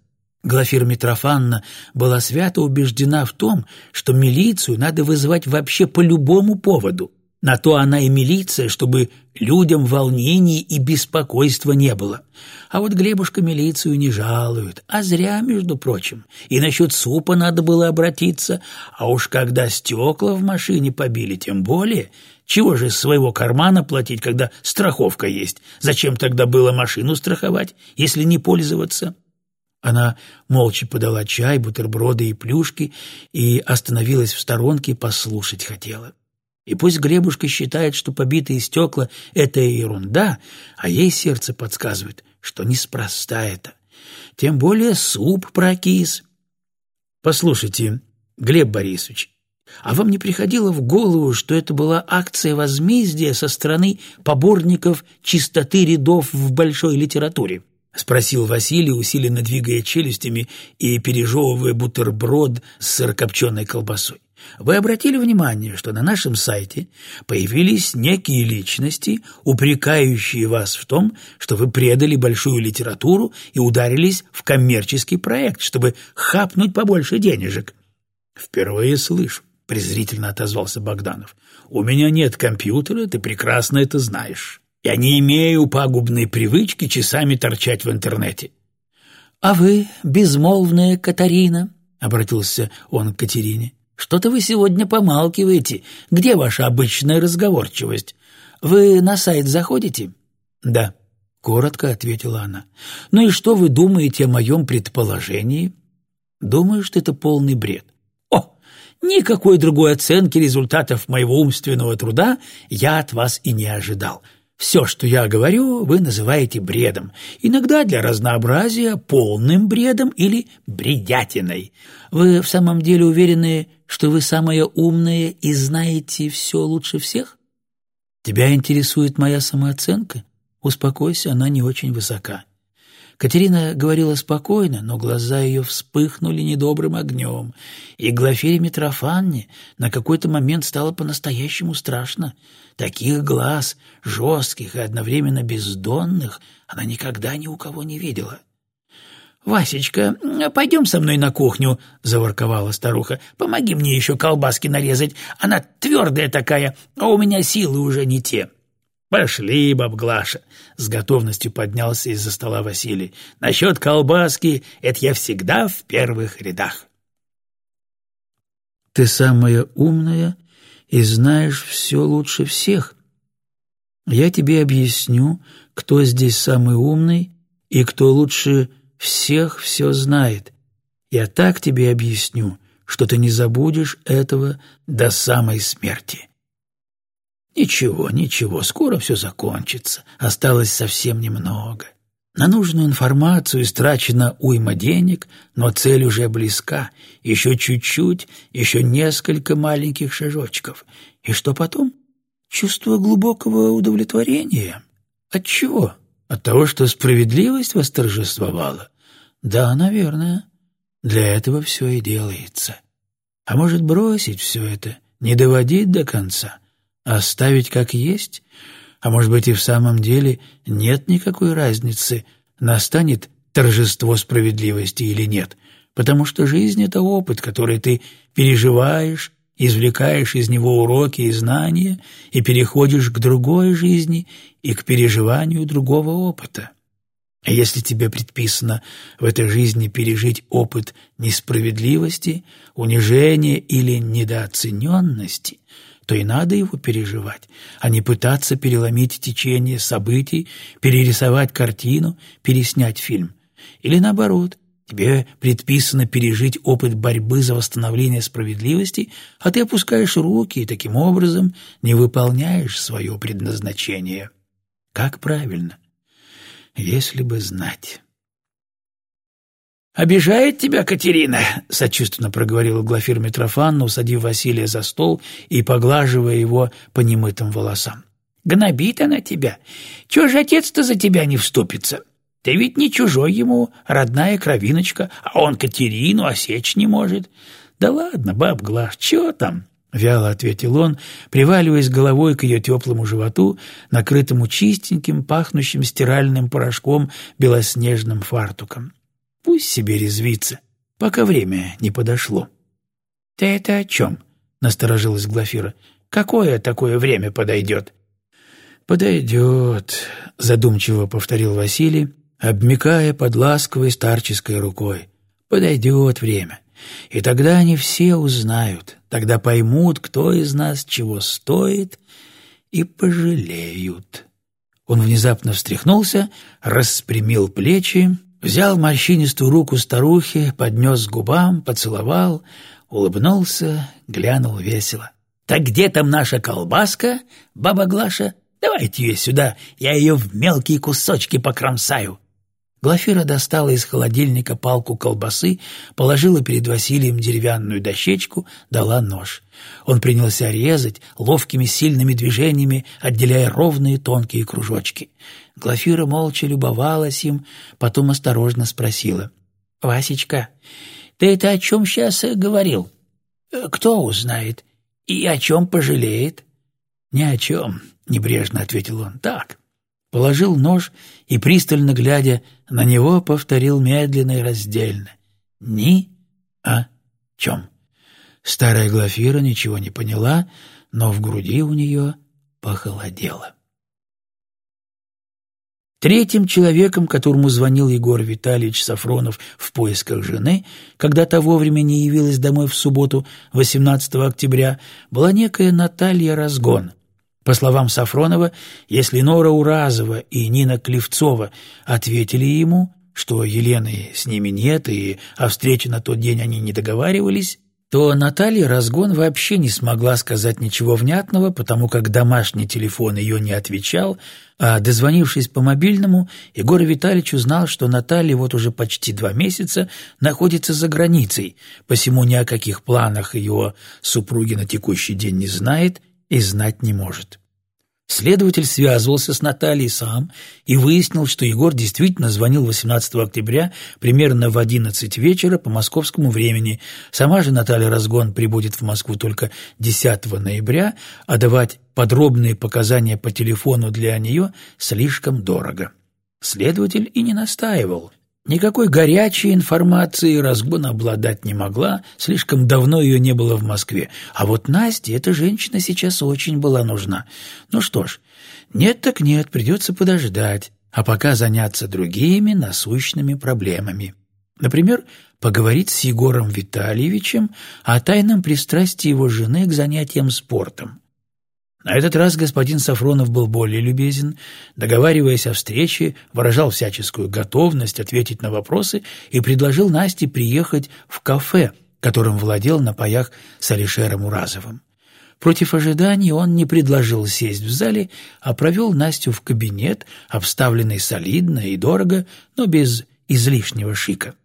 Глафира Митрофанна была свято убеждена в том, что милицию надо вызывать вообще по любому поводу. На то она и милиция, чтобы людям волнений и беспокойства не было. А вот Глебушка милицию не жалует, а зря, между прочим. И насчет супа надо было обратиться, а уж когда стекла в машине побили, тем более – чего же из своего кармана платить, когда страховка есть? Зачем тогда было машину страховать, если не пользоваться? Она молча подала чай, бутерброды и плюшки и остановилась в сторонке, послушать хотела. И пусть Глебушка считает, что побитые стекла — это ерунда, а ей сердце подсказывает, что неспроста это. Тем более суп прокис. Послушайте, Глеб Борисович, а вам не приходило в голову, что это была акция возмездия со стороны поборников чистоты рядов в большой литературе? — спросил Василий, усиленно двигая челюстями и пережевывая бутерброд с сырокопченой колбасой. Вы обратили внимание, что на нашем сайте появились некие личности, упрекающие вас в том, что вы предали большую литературу и ударились в коммерческий проект, чтобы хапнуть побольше денежек? Впервые слышу. — презрительно отозвался Богданов. «У меня нет компьютера, ты прекрасно это знаешь. Я не имею пагубной привычки часами торчать в интернете». «А вы, безмолвная Катарина», — обратился он к Катерине, — «что-то вы сегодня помалкиваете. Где ваша обычная разговорчивость? Вы на сайт заходите?» «Да», — коротко ответила она. «Ну и что вы думаете о моем предположении?» «Думаю, что это полный бред. Никакой другой оценки результатов моего умственного труда я от вас и не ожидал. Все, что я говорю, вы называете бредом. Иногда для разнообразия полным бредом или бредятиной. Вы в самом деле уверены, что вы самая умная и знаете все лучше всех? Тебя интересует моя самооценка? Успокойся, она не очень высока. Катерина говорила спокойно, но глаза ее вспыхнули недобрым огнем, и Глафире Митрофанне на какой-то момент стало по-настоящему страшно. Таких глаз, жестких и одновременно бездонных, она никогда ни у кого не видела. «Васечка, пойдем со мной на кухню», — заворковала старуха. «Помоги мне еще колбаски нарезать. Она твердая такая, а у меня силы уже не те». «Пошли, баб Глаша!» — с готовностью поднялся из-за стола Василий. «Насчет колбаски — это я всегда в первых рядах». «Ты самая умная и знаешь все лучше всех. Я тебе объясню, кто здесь самый умный и кто лучше всех все знает. Я так тебе объясню, что ты не забудешь этого до самой смерти». Ничего, ничего, скоро все закончится. Осталось совсем немного. На нужную информацию истрачено уйма денег, но цель уже близка. Еще чуть-чуть, еще несколько маленьких шажочков. И что потом? Чувство глубокого удовлетворения. От чего? От того, что справедливость восторжествовала? Да, наверное. Для этого все и делается. А может, бросить все это, не доводить до конца — Оставить как есть? А может быть и в самом деле нет никакой разницы, настанет торжество справедливости или нет. потому что жизнь — это опыт, который ты переживаешь, извлекаешь из него уроки и знания и переходишь к другой жизни и к переживанию другого опыта. А если тебе предписано в этой жизни пережить опыт несправедливости, унижения или недооцененности, то и надо его переживать, а не пытаться переломить течение событий, перерисовать картину, переснять фильм. Или наоборот, тебе предписано пережить опыт борьбы за восстановление справедливости, а ты опускаешь руки и таким образом не выполняешь свое предназначение. Как правильно? если бы знать. «Обижает тебя Катерина?» — сочувственно проговорила Глафира Митрофановна, усадив Василия за стол и поглаживая его по немытым волосам. «Гнобит она тебя. Чего же отец-то за тебя не вступится? Ты ведь не чужой ему, родная кровиночка, а он Катерину осечь не может. Да ладно, баб Глаш, чего там?» — вяло ответил он, приваливаясь головой к ее теплому животу, накрытому чистеньким, пахнущим стиральным порошком белоснежным фартуком. «Пусть себе резвится, пока время не подошло». «Ты это о чем?» — насторожилась Глафира. «Какое такое время подойдет?» «Подойдет», — задумчиво повторил Василий, обмякая под ласковой старческой рукой. «Подойдет время. И тогда они все узнают, тогда поймут, кто из нас чего стоит, и пожалеют. Он внезапно встряхнулся, распрямил плечи, взял морщинистую руку старухи, поднес к губам, поцеловал, улыбнулся, глянул весело. «Так где там наша колбаска, баба Глаша? Давайте ее сюда, я ее в мелкие кусочки покромсаю. Глафира достала из холодильника палку колбасы, положила перед Василием деревянную дощечку, дала нож. Он принялся резать ловкими сильными движениями, отделяя ровные тонкие кружочки. Глафира молча любовалась им, потом осторожно спросила. — Васечка, ты это о чем сейчас говорил? Кто узнает? И о чем пожалеет? — Ни о чем, — небрежно ответил он. — Так, положил нож и, пристально глядя на него, повторил медленно и раздельно. «Ни о чем». Старая Глафира ничего не поняла, но в груди у нее похолодело. Третьим человеком, которому звонил Егор Витальевич Сафронов в поисках жены, когда та вовремя не явилась домой в субботу, 18 октября, была некая Наталья Разгон — по словам Сафронова, если Нора Уразова и Нина Клевцова ответили ему, что Елены с ними нет и о встрече на тот день они не договаривались, то Наталья Разгон вообще не смогла сказать ничего внятного, потому как домашний телефон ее не отвечал, а, дозвонившись по мобильному, Егор Витальевич узнал, что Наталья вот уже почти два месяца находится за границей, посему ни о каких планах ее супруги на текущий день не знает и знать не может. Следователь связывался с Натальей сам и выяснил, что Егор действительно звонил 18 октября примерно в 11 вечера по московскому времени. Сама же Наталья Разгон прибудет в Москву только 10 ноября, а давать подробные показания по телефону для нее слишком дорого. Следователь и не настаивал – Никакой горячей информации разгон обладать не могла, слишком давно ее не было в Москве. А вот Насте эта женщина сейчас очень была нужна. Ну что ж, нет так нет, придется подождать, а пока заняться другими насущными проблемами. Например, поговорить с Егором Витальевичем о тайном пристрастии его жены к занятиям спортом. На этот раз господин Сафронов был более любезен, договариваясь о встрече, выражал всяческую готовность ответить на вопросы и предложил Насте приехать в кафе, которым владел на паях с Алишером Уразовым. Против ожиданий он не предложил сесть в зале, а провел Настю в кабинет, обставленный солидно и дорого, но без излишнего шика.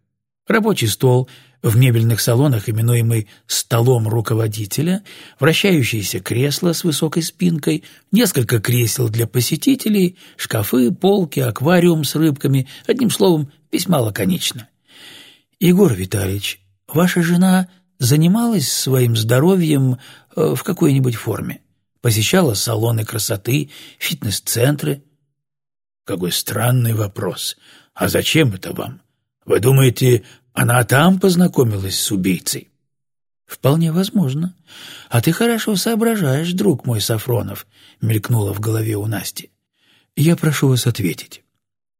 Рабочий стол — в мебельных салонах, именуемый «столом руководителя», вращающееся кресло с высокой спинкой, несколько кресел для посетителей, шкафы, полки, аквариум с рыбками, одним словом, весьма лаконично. «Егор Витальевич, ваша жена занималась своим здоровьем э, в какой-нибудь форме? Посещала салоны красоты, фитнес-центры?» «Какой странный вопрос. А зачем это вам? Вы думаете, Она там познакомилась с убийцей. «Вполне возможно. А ты хорошо соображаешь, друг мой Сафронов», — мелькнуло в голове у Насти. «Я прошу вас ответить».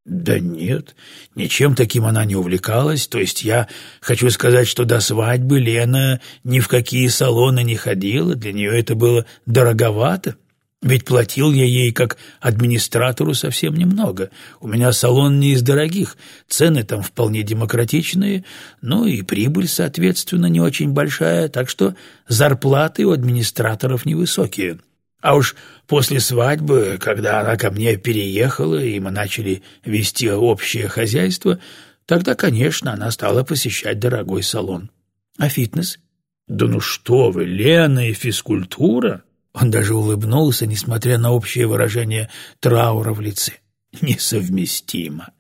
«Да нет, ничем таким она не увлекалась. То есть я хочу сказать, что до свадьбы Лена ни в какие салоны не ходила, для нее это было дороговато. Ведь платил я ей как администратору совсем немного. У меня салон не из дорогих, цены там вполне демократичные, ну и прибыль, соответственно, не очень большая, так что зарплаты у администраторов невысокие». А уж после свадьбы, когда она ко мне переехала, и мы начали вести общее хозяйство, тогда, конечно, она стала посещать дорогой салон. А фитнес? Да ну что вы, Лена и физкультура? Он даже улыбнулся, несмотря на общее выражение траура в лице. Несовместимо.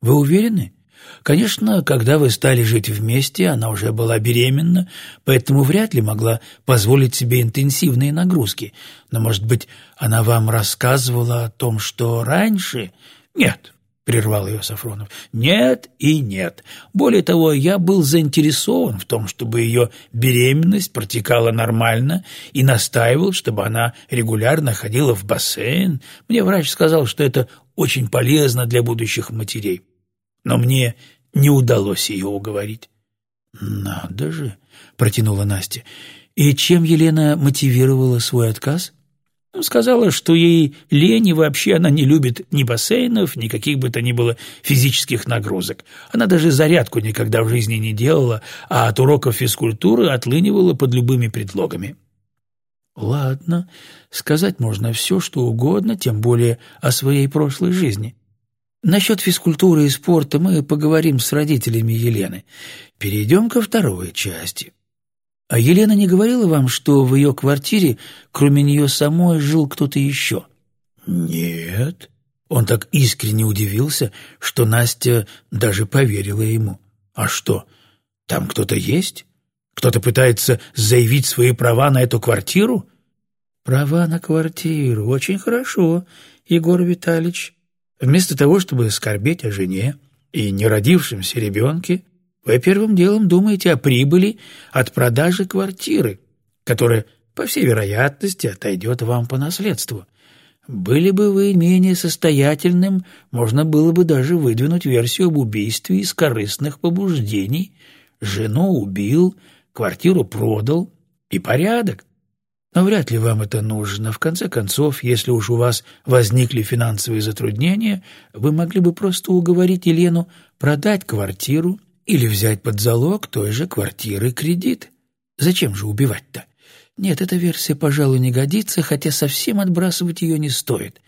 Вы уверены? Конечно, когда вы стали жить вместе, она уже была беременна, поэтому вряд ли могла позволить себе интенсивные нагрузки. Но, может быть, она вам рассказывала о том, что раньше... Нет, — прервал ее Сафронов. «Нет и нет. Более того, я был заинтересован в том, чтобы ее беременность протекала нормально и настаивал, чтобы она регулярно ходила в бассейн. Мне врач сказал, что это очень полезно для будущих матерей но мне не удалось ее уговорить. «Надо же!» — протянула Настя. «И чем Елена мотивировала свой отказ?» Ну, Сказала, что ей лень, и вообще она не любит ни бассейнов, ни каких бы то ни было физических нагрузок. Она даже зарядку никогда в жизни не делала, а от уроков физкультуры отлынивала под любыми предлогами. «Ладно, сказать можно все, что угодно, тем более о своей прошлой жизни. Насчет физкультуры и спорта мы поговорим с родителями Елены. Перейдем ко второй части. А Елена не говорила вам, что в ее квартире, кроме нее самой, жил кто-то еще? Нет. Он так искренне удивился, что Настя даже поверила ему. А что, там кто-то есть? Кто-то пытается заявить свои права на эту квартиру? Права на квартиру. Очень хорошо, Егор Витальевич. Вместо того, чтобы скорбеть о жене и неродившемся ребенке, вы первым делом думаете о прибыли от продажи квартиры, которая, по всей вероятности, отойдет вам по наследству. Были бы вы менее состоятельным, можно было бы даже выдвинуть версию об убийстве из корыстных побуждений. Жену убил, квартиру продал и порядок. Но вряд ли вам это нужно. В конце концов, если уж у вас возникли финансовые затруднения, вы могли бы просто уговорить Елену продать квартиру или взять под залог той же квартиры кредит. Зачем же убивать-то? Нет, эта версия, пожалуй, не годится, хотя совсем отбрасывать ее не стоит.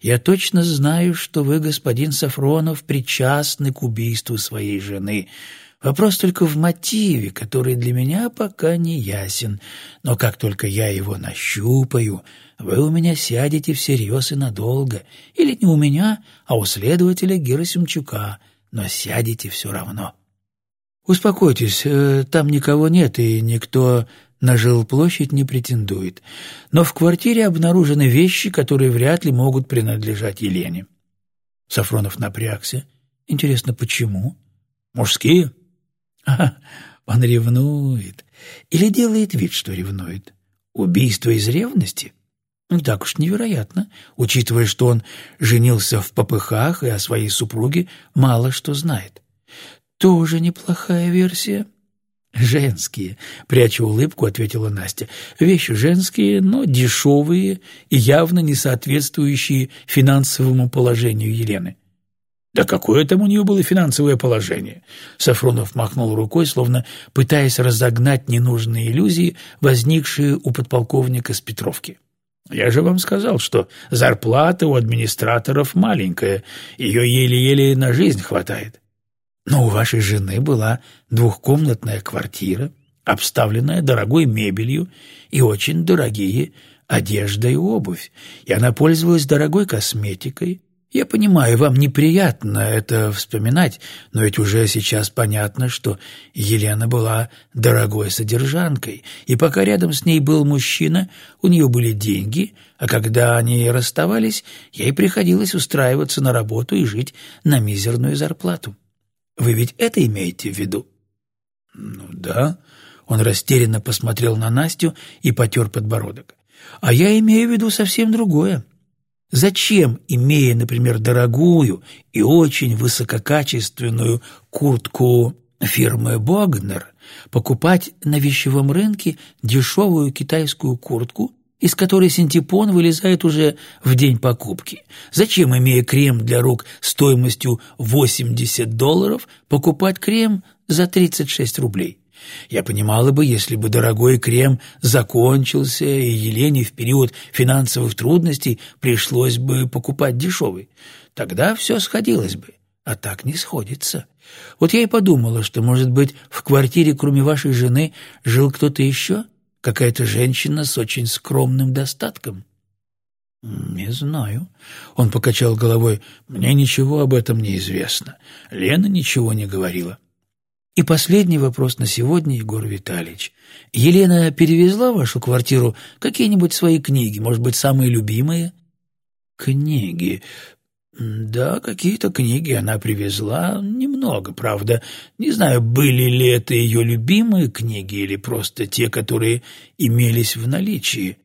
Я точно знаю, что вы, господин Сафронов, причастны к убийству своей жены — Вопрос только в мотиве, который для меня пока не ясен. Но как только я его нащупаю, вы у меня сядете всерьез и надолго. Или не у меня, а у следователя Герасимчука, но сядете все равно. Успокойтесь, э, там никого нет, и никто на жилплощадь не претендует. Но в квартире обнаружены вещи, которые вряд ли могут принадлежать Елене. Сафронов напрягся. Интересно, почему? Мужские? А, он ревнует. Или делает вид, что ревнует. Убийство из ревности? Ну, так уж невероятно, учитывая, что он женился в попыхах и о своей супруге мало что знает. Тоже неплохая версия. «Женские», — пряча улыбку, ответила Настя. «Вещи женские, но дешевые и явно не соответствующие финансовому положению Елены. Да какое там у нее было финансовое положение? Сафронов махнул рукой, словно пытаясь разогнать ненужные иллюзии, возникшие у подполковника с Петровки. Я же вам сказал, что зарплата у администраторов маленькая, ее еле-еле на жизнь хватает. Но у вашей жены была двухкомнатная квартира, обставленная дорогой мебелью и очень дорогие одежда и обувь, и она пользовалась дорогой косметикой, я понимаю, вам неприятно это вспоминать, но ведь уже сейчас понятно, что Елена была дорогой содержанкой, и пока рядом с ней был мужчина, у нее были деньги, а когда они расставались, ей приходилось устраиваться на работу и жить на мизерную зарплату. Вы ведь это имеете в виду? Ну да. Он растерянно посмотрел на Настю и потер подбородок. А я имею в виду совсем другое. Зачем, имея, например, дорогую и очень высококачественную куртку фирмы «Богнер», покупать на вещевом рынке дешевую китайскую куртку, из которой синтепон вылезает уже в день покупки? Зачем, имея крем для рук стоимостью 80 долларов, покупать крем за 36 рублей? Я понимала бы, если бы дорогой крем закончился, и Елене в период финансовых трудностей пришлось бы покупать дешевый. Тогда все сходилось бы, а так не сходится. Вот я и подумала, что, может быть, в квартире, кроме вашей жены, жил кто-то еще? Какая-то женщина с очень скромным достатком?» «Не знаю». Он покачал головой. «Мне ничего об этом не известно. Лена ничего не говорила». И последний вопрос на сегодня, Егор Витальевич. Елена перевезла в вашу квартиру какие-нибудь свои книги, может быть, самые любимые? Книги. Да, какие-то книги она привезла, немного, правда. Не знаю, были ли это ее любимые книги или просто те, которые имелись в наличии.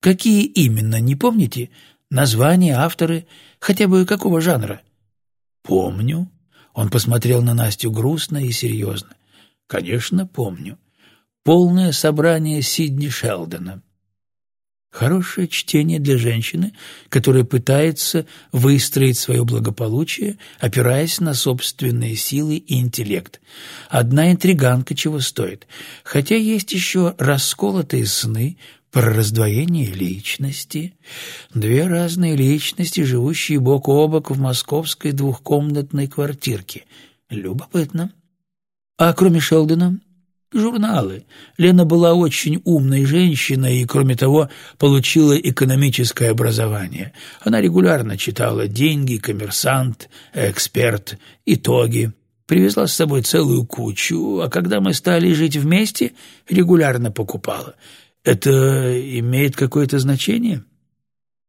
Какие именно, не помните? Названия, авторы, хотя бы какого жанра? Помню. Он посмотрел на Настю грустно и серьезно. «Конечно, помню. Полное собрание Сидни Шелдона. Хорошее чтение для женщины, которая пытается выстроить свое благополучие, опираясь на собственные силы и интеллект. Одна интриганка чего стоит. Хотя есть еще расколотые сны, про раздвоение личности. Две разные личности, живущие бок о бок в московской двухкомнатной квартирке. Любопытно. А кроме Шелдона? Журналы. Лена была очень умной женщиной и, кроме того, получила экономическое образование. Она регулярно читала «Деньги», «Коммерсант», «Эксперт», «Итоги». Привезла с собой целую кучу, а когда мы стали жить вместе, регулярно покупала – это имеет какое-то значение?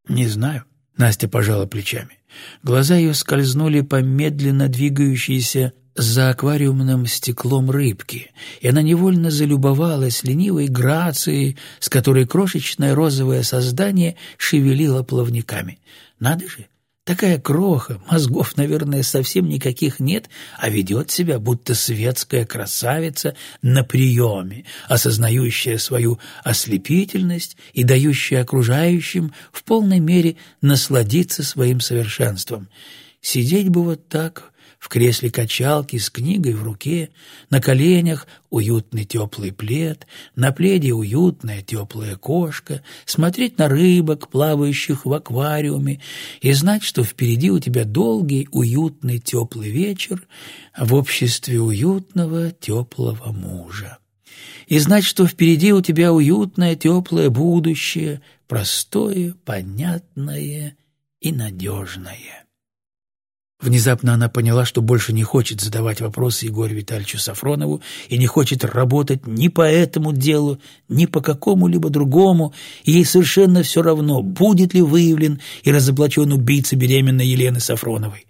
Не знаю. Настя пожала плечами. Глаза ее скользнули по медленно двигающейся за аквариумным стеклом рыбки, и она невольно залюбовалась ленивой грацией, с которой крошечное розовое создание шевелило плавниками. Надо же, Такая кроха, мозгов, наверное, совсем никаких нет, а ведет себя, будто светская красавица на приеме, осознающая свою ослепительность и дающая окружающим в полной мере насладиться своим совершенством. Сидеть бы вот так в кресле качалки с книгой в руке, на коленях уютный теплый плед, на пледе уютная теплая кошка, смотреть на рыбок, плавающих в аквариуме, и знать, что впереди у тебя долгий, уютный, теплый вечер в обществе уютного, теплого мужа. И знать, что впереди у тебя уютное, теплое будущее, простое, понятное и надежное. Внезапно она поняла, что больше не хочет задавать вопросы Егору Витальевичу Сафронову и не хочет работать ни по этому делу, ни по какому-либо другому, ей совершенно все равно, будет ли выявлен и разоблачен убийца беременной Елены Сафроновой.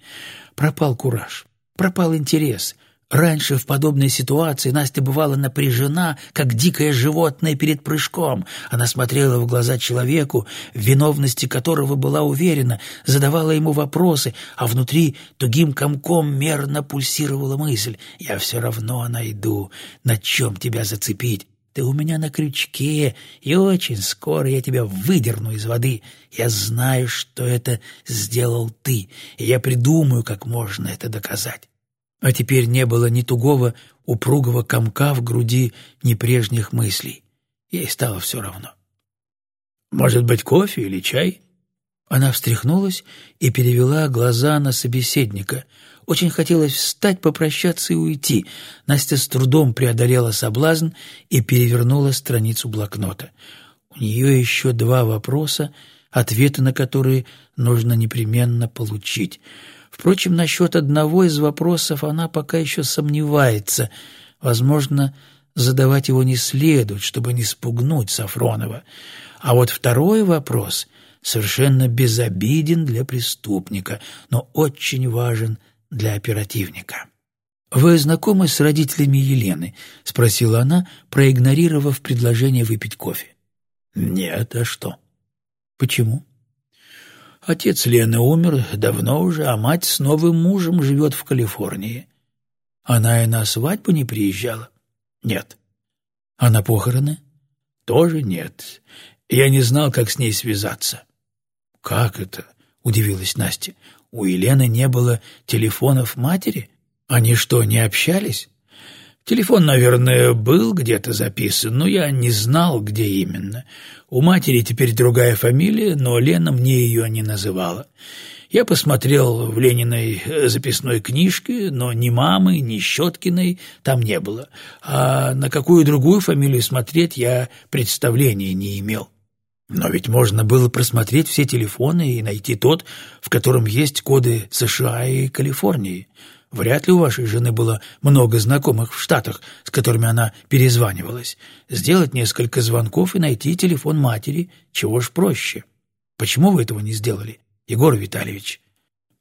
Пропал кураж, пропал интерес, Раньше в подобной ситуации Настя бывала напряжена, как дикое животное перед прыжком. Она смотрела в глаза человеку, в виновности которого была уверена, задавала ему вопросы, а внутри тугим комком мерно пульсировала мысль «Я все равно найду, на чем тебя зацепить». Ты у меня на крючке, и очень скоро я тебя выдерну из воды. Я знаю, что это сделал ты, и я придумаю, как можно это доказать. А теперь не было ни тугого, упругого комка в груди, ни прежних мыслей. Ей стало все равно. «Может быть, кофе или чай?» Она встряхнулась и перевела глаза на собеседника. Очень хотелось встать, попрощаться и уйти. Настя с трудом преодолела соблазн и перевернула страницу блокнота. У нее еще два вопроса, ответы на которые нужно непременно получить — Впрочем, насчет одного из вопросов она пока еще сомневается. Возможно, задавать его не следует, чтобы не спугнуть Сафронова. А вот второй вопрос совершенно безобиден для преступника, но очень важен для оперативника. «Вы знакомы с родителями Елены?» — спросила она, проигнорировав предложение выпить кофе. «Нет, а что?» «Почему?» «Отец Лены умер давно уже, а мать с новым мужем живет в Калифорнии. Она и на свадьбу не приезжала?» «Нет». «А на похороны?» «Тоже нет. Я не знал, как с ней связаться». «Как это?» — удивилась Настя. «У Елены не было телефонов матери?» Они что, не общались? Телефон, наверное, был где-то записан, но я не знал, где именно. У матери теперь другая фамилия, но Лена мне ее не называла. Я посмотрел в Лениной записной книжке, но ни мамы, ни Щеткиной там не было. А на какую другую фамилию смотреть я представления не имел. Но ведь можно было просмотреть все телефоны и найти тот, в котором есть коды США и Калифорнии. Вряд ли у вашей жены было много знакомых в Штатах, с которыми она перезванивалась. Сделать несколько звонков и найти телефон матери, чего ж проще. Почему вы этого не сделали, Егор Витальевич?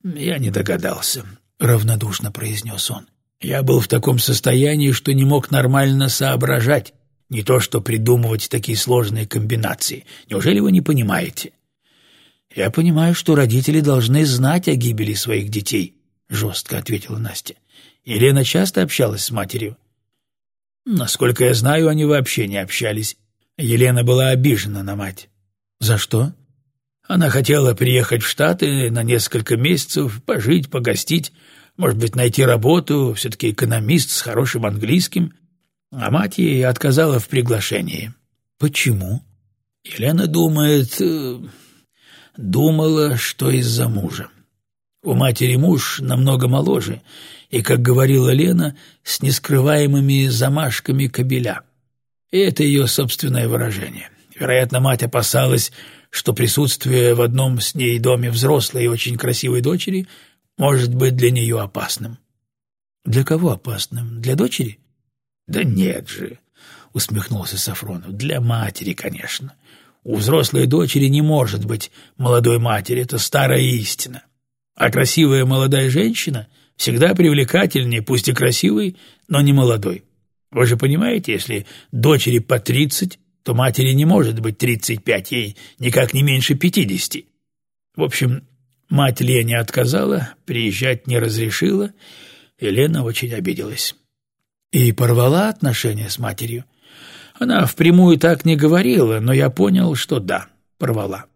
Я не догадался, — равнодушно произнес он. Я был в таком состоянии, что не мог нормально соображать, не то что придумывать такие сложные комбинации. Неужели вы не понимаете? Я понимаю, что родители должны знать о гибели своих детей, — жестко ответила Настя. «Елена часто общалась с матерью?» «Насколько я знаю, они вообще не общались. Елена была обижена на мать». «За что?» «Она хотела приехать в Штаты на несколько месяцев, пожить, погостить, может быть, найти работу, все-таки экономист с хорошим английским, а мать ей отказала в приглашении». «Почему?» Елена думает... Э, думала, что из-за мужа. У матери муж намного моложе и, как говорила Лена, с нескрываемыми замашками кобеля. И это ее собственное выражение. Вероятно, мать опасалась, что присутствие в одном с ней доме взрослой и очень красивой дочери может быть для нее опасным. «Для кого опасным? Для дочери?» «Да нет же», — усмехнулся Сафронов, — «для матери, конечно. У взрослой дочери не может быть молодой матери, это старая истина. А красивая молодая женщина всегда привлекательнее, пусть и красивой, но не молодой. Вы же понимаете, если дочери по тридцать, то матери не может быть тридцать пять, ей никак не меньше пятидесяти. В общем, мать Лене отказала, приезжать не разрешила, и Лена очень обиделась. И порвала отношения с матерью. Она впрямую так не говорила, но я понял, что да, порвала.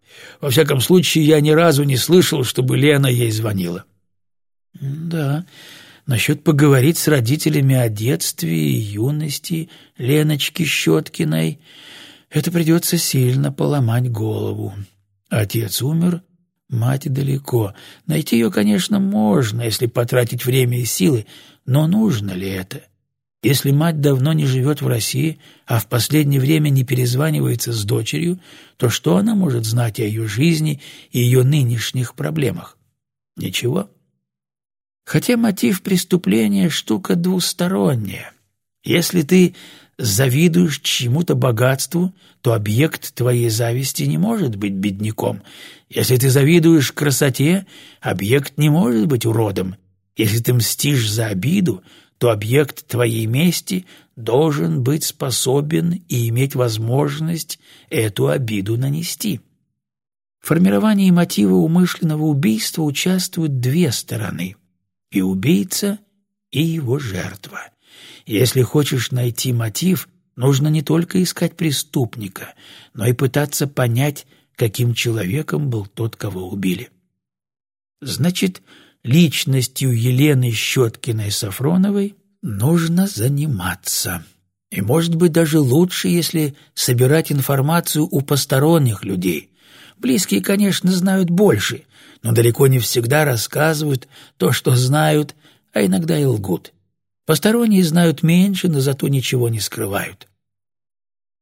Во всяком случае, я ни разу не слышал, чтобы Лена ей звонила. — Да, насчет поговорить с родителями о детстве и юности Леночки Щеткиной это придется сильно поломать голову. Отец умер, мать далеко. Найти ее, конечно, можно, если потратить время и силы, но нужно ли это? — если мать давно не живет в России, а в последнее время не перезванивается с дочерью, то что она может знать о ее жизни и ее нынешних проблемах? Ничего. Хотя мотив преступления – штука двусторонняя. Если ты завидуешь чему-то богатству, то объект твоей зависти не может быть бедняком. Если ты завидуешь красоте, объект не может быть уродом. Если ты мстишь за обиду – то объект твоей мести должен быть способен и иметь возможность эту обиду нанести. В формировании мотива умышленного убийства участвуют две стороны – и убийца, и его жертва. Если хочешь найти мотив, нужно не только искать преступника, но и пытаться понять, каким человеком был тот, кого убили. Значит, личностью Елены Щеткиной-Сафроновой нужно заниматься. И, может быть, даже лучше, если собирать информацию у посторонних людей. Близкие, конечно, знают больше, но далеко не всегда рассказывают то, что знают, а иногда и лгут. Посторонние знают меньше, но зато ничего не скрывают.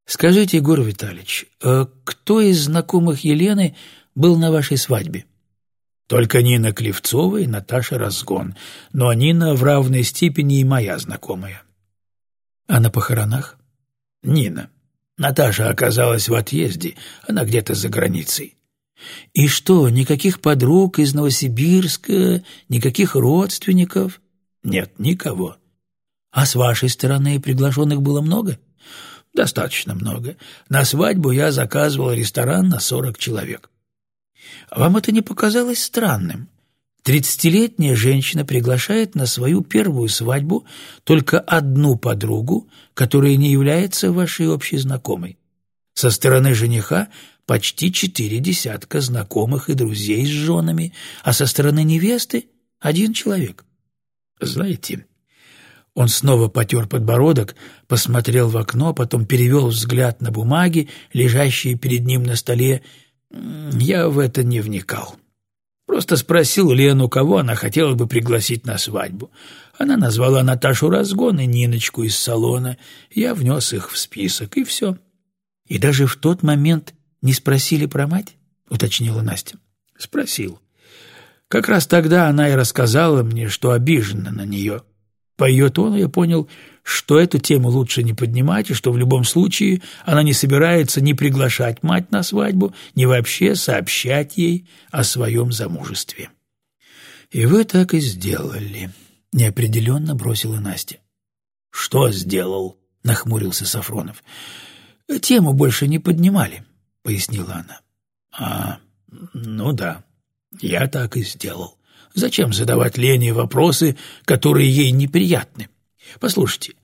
Скажите, Егор Витальевич, э, кто из знакомых Елены был на вашей свадьбе? Только Нина Клевцова и Наташа Разгон, но Нина в равной степени и моя знакомая. А на похоронах? Нина. Наташа оказалась в отъезде, она где-то за границей. И что, никаких подруг из Новосибирска, никаких родственников? Нет, никого. А с вашей стороны приглашенных было много? Достаточно много. На свадьбу я заказывал ресторан на сорок человек. Вам это не показалось странным? Тридцатилетняя женщина приглашает на свою первую свадьбу только одну подругу, которая не является вашей общей знакомой. Со стороны жениха почти четыре десятка знакомых и друзей с женами, а со стороны невесты один человек. Знаете, он снова потер подбородок, посмотрел в окно, потом перевел взгляд на бумаги, лежащие перед ним на столе. Я в это не вникал. Просто спросил Лену, кого она хотела бы пригласить на свадьбу. Она назвала Наташу Разгон и Ниночку из салона. Я внес их в список, и все. И даже в тот момент не спросили про мать? — уточнила Настя. — Спросил. Как раз тогда она и рассказала мне, что обижена на нее. По ее тону я понял, что эту тему лучше не поднимать, и что в любом случае она не собирается ни приглашать мать на свадьбу, ни вообще сообщать ей о своем замужестве. «И вы так и сделали», — неопределенно бросила Настя. «Что сделал?» — нахмурился Сафронов. «Тему больше не поднимали», — пояснила она. «А, ну да, я так и сделал. Зачем задавать Лене вопросы, которые ей неприятны? Послушайте,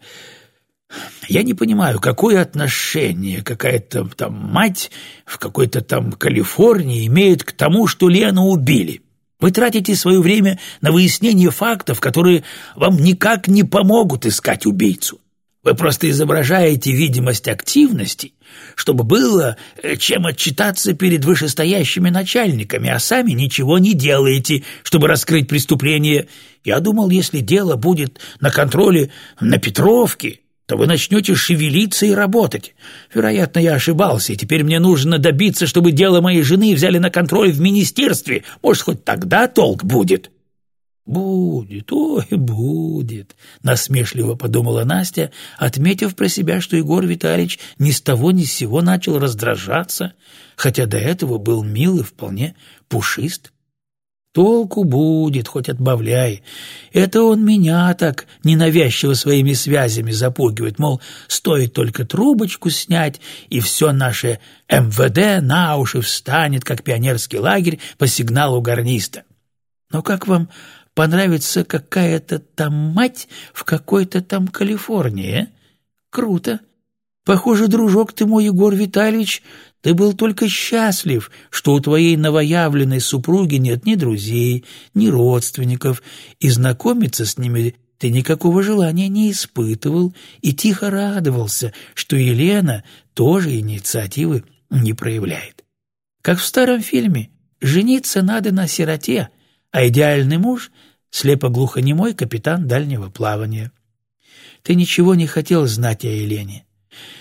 я не понимаю, какое отношение какая-то там мать в какой-то там Калифорнии имеет к тому, что Лену убили. Вы тратите свое время на выяснение фактов, которые вам никак не помогут искать убийцу. Вы просто изображаете видимость активности, чтобы было э, чем отчитаться перед вышестоящими начальниками, а сами ничего не делаете, чтобы раскрыть преступление. Я думал, если дело будет на контроле на Петровке, то вы начнете шевелиться и работать. Вероятно, я ошибался, и теперь мне нужно добиться, чтобы дело моей жены взяли на контроль в министерстве. Может, хоть тогда толк будет». «Будет, ой, будет», — насмешливо подумала Настя, отметив про себя, что Егор Витальевич ни с того ни с сего начал раздражаться, хотя до этого был мил и вполне пушист. «Толку будет, хоть отбавляй. Это он меня так ненавязчиво своими связями запугивает, мол, стоит только трубочку снять, и все наше МВД на уши встанет, как пионерский лагерь по сигналу гарниста. Но как вам понравится какая-то там мать в какой-то там Калифорнии. Круто. Похоже, дружок ты мой, Егор Витальевич, ты был только счастлив, что у твоей новоявленной супруги нет ни друзей, ни родственников, и знакомиться с ними ты никакого желания не испытывал и тихо радовался, что Елена тоже инициативы не проявляет. Как в старом фильме «Жениться надо на сироте», а идеальный муж слепо-глухонемой капитан дальнего плавания. Ты ничего не хотел знать о Елене.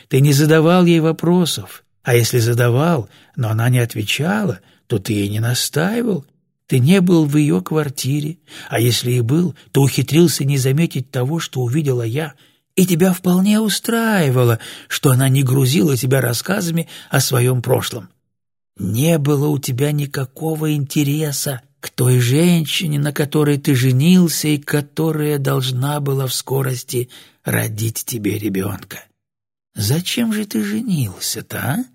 Ты не задавал ей вопросов, а если задавал, но она не отвечала, то ты ей не настаивал. Ты не был в ее квартире, а если и был, то ухитрился не заметить того, что увидела я, и тебя вполне устраивало, что она не грузила тебя рассказами о своем прошлом. Не было у тебя никакого интереса к той женщине, на которой ты женился и которая должна была в скорости родить тебе ребенка. Зачем же ты женился-то, а?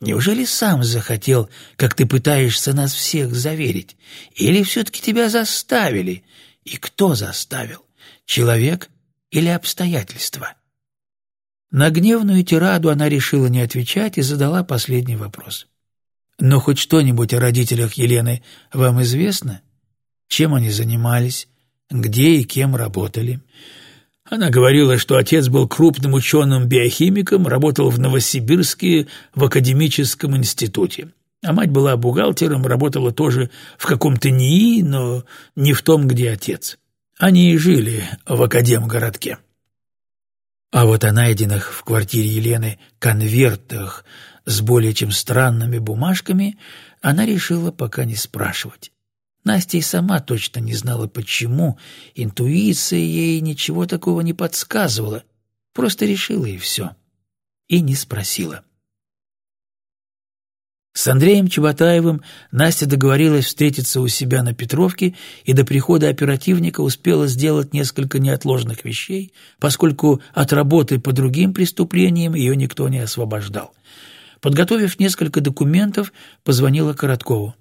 Неужели сам захотел, как ты пытаешься нас всех заверить? Или все-таки тебя заставили? И кто заставил? Человек или обстоятельства?» На гневную тираду она решила не отвечать и задала последний вопрос. Но хоть что-нибудь о родителях Елены вам известно? Чем они занимались? Где и кем работали? Она говорила, что отец был крупным ученым-биохимиком, работал в Новосибирске в академическом институте. А мать была бухгалтером, работала тоже в каком-то НИИ, но не в том, где отец. Они и жили в академгородке. А вот о найденных в квартире Елены конвертах с более чем странными бумажками, она решила пока не спрашивать. Настя и сама точно не знала, почему. Интуиция ей ничего такого не подсказывала. Просто решила и все. И не спросила. С Андреем Чеботаевым Настя договорилась встретиться у себя на Петровке и до прихода оперативника успела сделать несколько неотложных вещей, поскольку от работы по другим преступлениям ее никто не освобождал. Подготовив несколько документов, позвонила Короткову.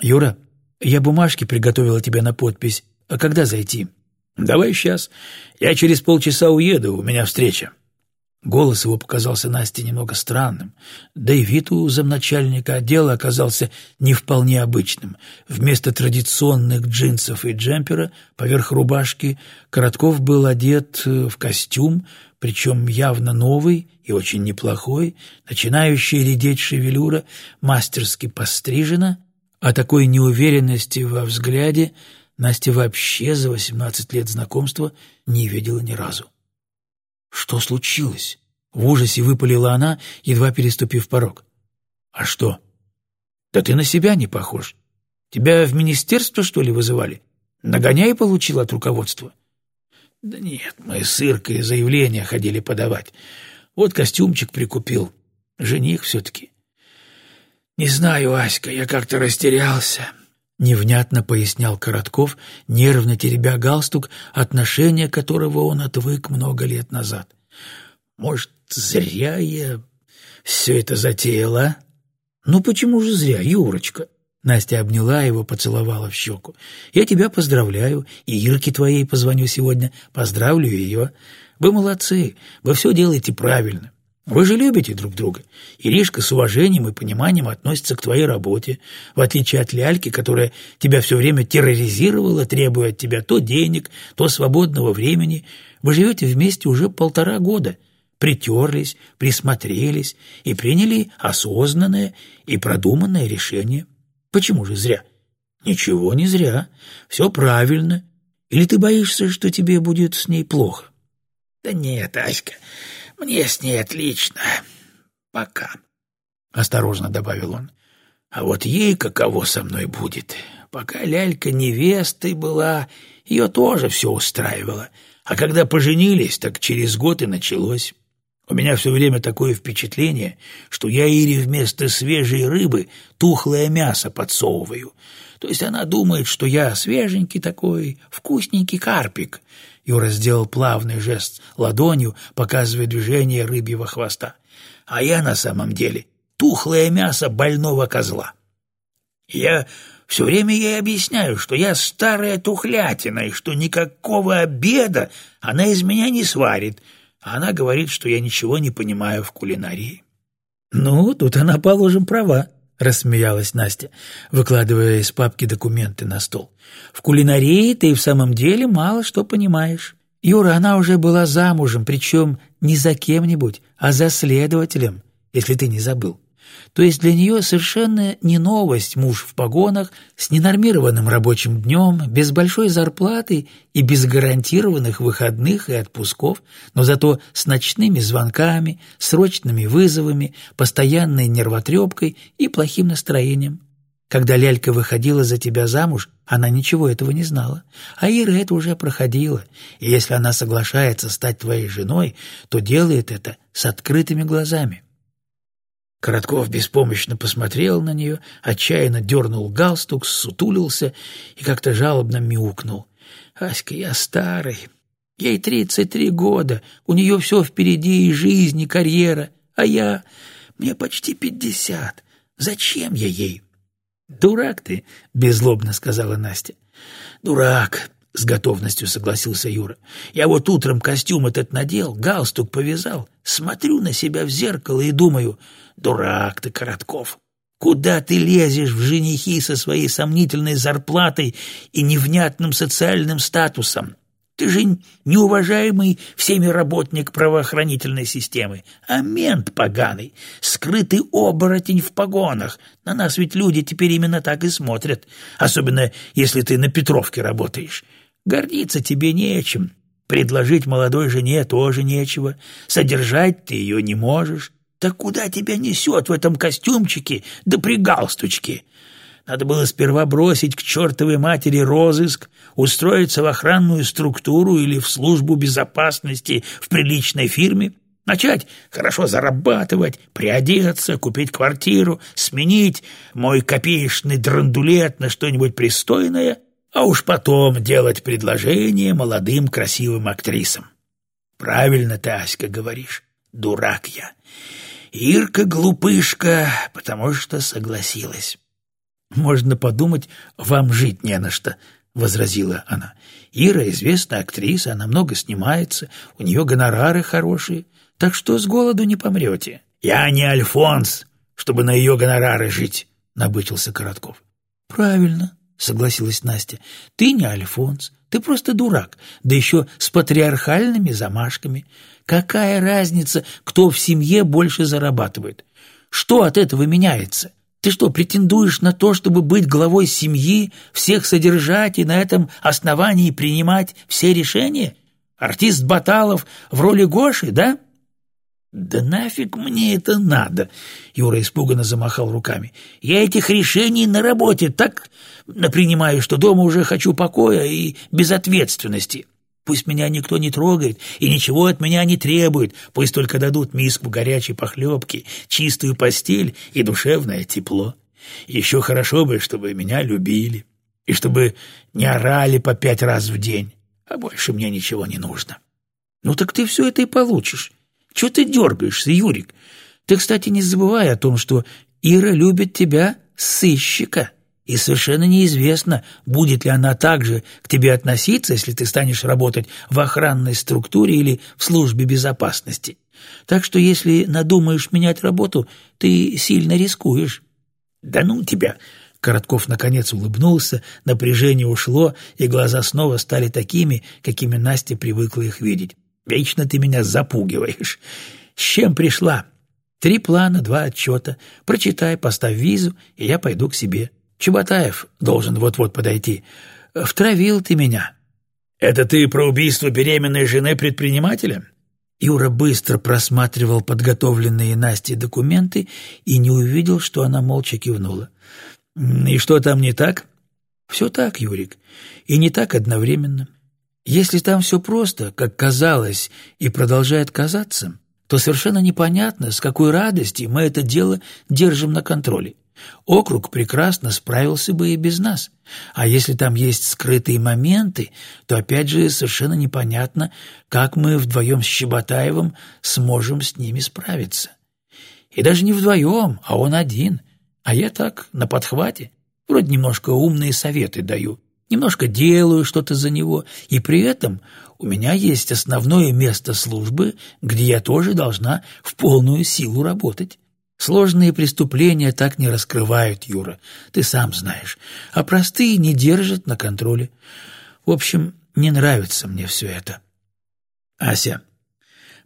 «Юра, я бумажки приготовила тебе на подпись. А когда зайти?» «Давай сейчас. Я через полчаса уеду, у меня встреча». Голос его показался Насте немного странным, да и вид у замначальника отдела оказался не вполне обычным. Вместо традиционных джинсов и джемпера поверх рубашки Коротков был одет э, в костюм, причем явно новый и очень неплохой, начинающая редеть шевелюра, мастерски пострижена, а такой неуверенности во взгляде Настя вообще за восемнадцать лет знакомства не видела ни разу. «Что случилось?» — в ужасе выпалила она, едва переступив порог. «А что?» «Да ты на себя не похож. Тебя в министерство, что ли, вызывали? Нагоняй получил от руководства?» «Да нет, мы с Иркой заявление ходили подавать. Вот костюмчик прикупил. Жених все-таки». «Не знаю, Аська, я как-то растерялся». Невнятно пояснял Коротков, нервно теребя галстук, отношение которого он отвык много лет назад. «Может, зря я все это затеяла?» а?» «Ну почему же зря, Юрочка?» Настя обняла его, поцеловала в щеку. «Я тебя поздравляю, и Ирке твоей позвоню сегодня, поздравлю ее. Вы молодцы, вы все делаете правильно. Вы же любите друг друга. Иришка с уважением и пониманием относится к твоей работе, в отличие от Ляльки, которая тебя все время терроризировала, требуя от тебя то денег, то свободного времени. Вы живете вместе уже полтора года, притерлись, присмотрелись и приняли осознанное и продуманное решение. Почему же зря? Ничего не зря. Все правильно. Или ты боишься, что тебе будет с ней плохо? Да нет, Аська, мне с ней отлично. Пока. Осторожно добавил он. А вот ей каково со мной будет. Пока лялька невестой была, ее тоже все устраивало. А когда поженились, так через год и началось. У меня все время такое впечатление, что я Ире вместо свежей рыбы тухлое мясо подсовываю. То есть она думает, что я свеженький такой, вкусненький карпик. Юра сделал плавный жест ладонью, показывая движение рыбьего хвоста. А я на самом деле тухлое мясо больного козла. Я все время ей объясняю, что я старая тухлятина и что никакого обеда она из меня не сварит, а она говорит, что я ничего не понимаю в кулинарии. «Ну, тут она, положим, права», — рассмеялась Настя, выкладывая из папки документы на стол. «В кулинарии ты и в самом деле мало что понимаешь. Юра, она уже была замужем, причем не за кем-нибудь, а за следователем, если ты не забыл. То есть для нее совершенно не новость муж в погонах, с ненормированным рабочим днем, без большой зарплаты и без гарантированных выходных и отпусков, но зато с ночными звонками, срочными вызовами, постоянной нервотрепкой и плохим настроением. Когда лялька выходила за тебя замуж, она ничего этого не знала. А Ира это уже проходила, и если она соглашается стать твоей женой, то делает это с открытыми глазами. Коротков беспомощно посмотрел на нее, отчаянно дернул галстук, сутулился и как-то жалобно мяукнул. «Аська, я старый. Ей тридцать три года, у нее все впереди, и жизнь, и карьера. А я... Мне почти пятьдесят. Зачем я ей?» «Дурак ты», — беззлобно сказала Настя. «Дурак», — с готовностью согласился Юра. «Я вот утром костюм этот надел, галстук повязал, смотрю на себя в зеркало и думаю, дурак ты, Коротков, куда ты лезешь в женихи со своей сомнительной зарплатой и невнятным социальным статусом? Ты же неуважаемый всеми работник правоохранительной системы, а мент поганый, скрытый оборотень в погонах. На нас ведь люди теперь именно так и смотрят, особенно если ты на Петровке работаешь. Гордиться тебе нечем, предложить молодой жене тоже нечего, содержать ты ее не можешь. Так куда тебя несет в этом костюмчике да при галстучке? Надо было сперва бросить к чертовой матери розыск, устроиться в охранную структуру или в службу безопасности в приличной фирме, Начать хорошо зарабатывать, приодеться, купить квартиру, сменить мой копеечный драндулет на что-нибудь пристойное, а уж потом делать предложение молодым красивым актрисам. Правильно ты, Аська, говоришь, дурак я. Ирка глупышка, потому что согласилась. Можно подумать, вам жить не на что, — возразила она. Ира известная актриса, она много снимается, у нее гонорары хорошие так что с голоду не помрете. Я не Альфонс, чтобы на ее гонорары жить, — набычился Коротков. — Правильно, — согласилась Настя. — Ты не Альфонс, ты просто дурак, да еще с патриархальными замашками. Какая разница, кто в семье больше зарабатывает? Что от этого меняется? Ты что, претендуешь на то, чтобы быть главой семьи, всех содержать и на этом основании принимать все решения? Артист Баталов в роли Гоши, да? «Да нафиг мне это надо?» — Юра испуганно замахал руками. «Я этих решений на работе так напринимаю, что дома уже хочу покоя и безответственности. Пусть меня никто не трогает и ничего от меня не требует, пусть только дадут миску горячей похлебки, чистую постель и душевное тепло. Еще хорошо бы, чтобы меня любили и чтобы не орали по пять раз в день, а больше мне ничего не нужно». «Ну так ты все это и получишь». Чего ты дергаешься, Юрик? Ты, кстати, не забывай о том, что Ира любит тебя, сыщика, и совершенно неизвестно, будет ли она также к тебе относиться, если ты станешь работать в охранной структуре или в службе безопасности. Так что если надумаешь менять работу, ты сильно рискуешь». «Да ну тебя!» Коротков наконец улыбнулся, напряжение ушло, и глаза снова стали такими, какими Настя привыкла их видеть. Вечно ты меня запугиваешь. С чем пришла? Три плана, два отчета. Прочитай, поставь визу, и я пойду к себе. Чеботаев должен вот-вот подойти. Втравил ты меня. Это ты про убийство беременной жены предпринимателя? Юра быстро просматривал подготовленные Настей документы и не увидел, что она молча кивнула. «И что там не так?» «Все так, Юрик, и не так одновременно. Если там все просто, как казалось и продолжает казаться, то совершенно непонятно, с какой радости мы это дело держим на контроле. Округ прекрасно справился бы и без нас. А если там есть скрытые моменты, то опять же совершенно непонятно, как мы вдвоем с Щеботаевым сможем с ними справиться. И даже не вдвоем, а он один. А я так, на подхвате. Вроде немножко умные советы даю немножко делаю что-то за него, и при этом у меня есть основное место службы, где я тоже должна в полную силу работать. Сложные преступления так не раскрывают, Юра, ты сам знаешь, а простые не держат на контроле. В общем, не нравится мне все это. Ася,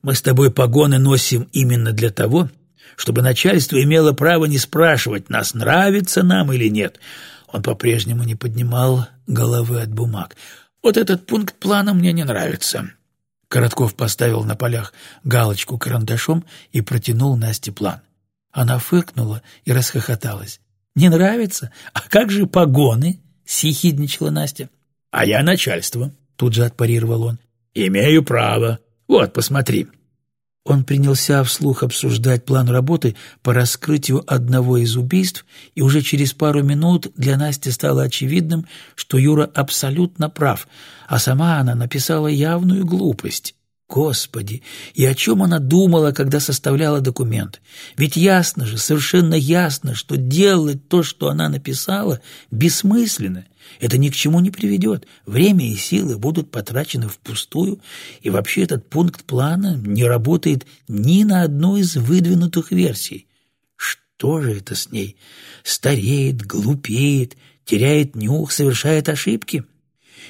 мы с тобой погоны носим именно для того, чтобы начальство имело право не спрашивать, нас нравится нам или нет, он по-прежнему не поднимал головы от бумаг. «Вот этот пункт плана мне не нравится». Коротков поставил на полях галочку карандашом и протянул Насте план. Она фыркнула и расхохоталась. «Не нравится? А как же погоны?» — съехидничала Настя. «А я начальство», — тут же отпарировал он. «Имею право. Вот, посмотри». Он принялся вслух обсуждать план работы по раскрытию одного из убийств, и уже через пару минут для Насти стало очевидным, что Юра абсолютно прав, а сама она написала явную глупость. Господи, и о чем она думала, когда составляла документ? Ведь ясно же, совершенно ясно, что делать то, что она написала, бессмысленно. Это ни к чему не приведет. Время и силы будут потрачены впустую, и вообще этот пункт плана не работает ни на одной из выдвинутых версий. Что же это с ней? Стареет, глупеет, теряет нюх, совершает ошибки?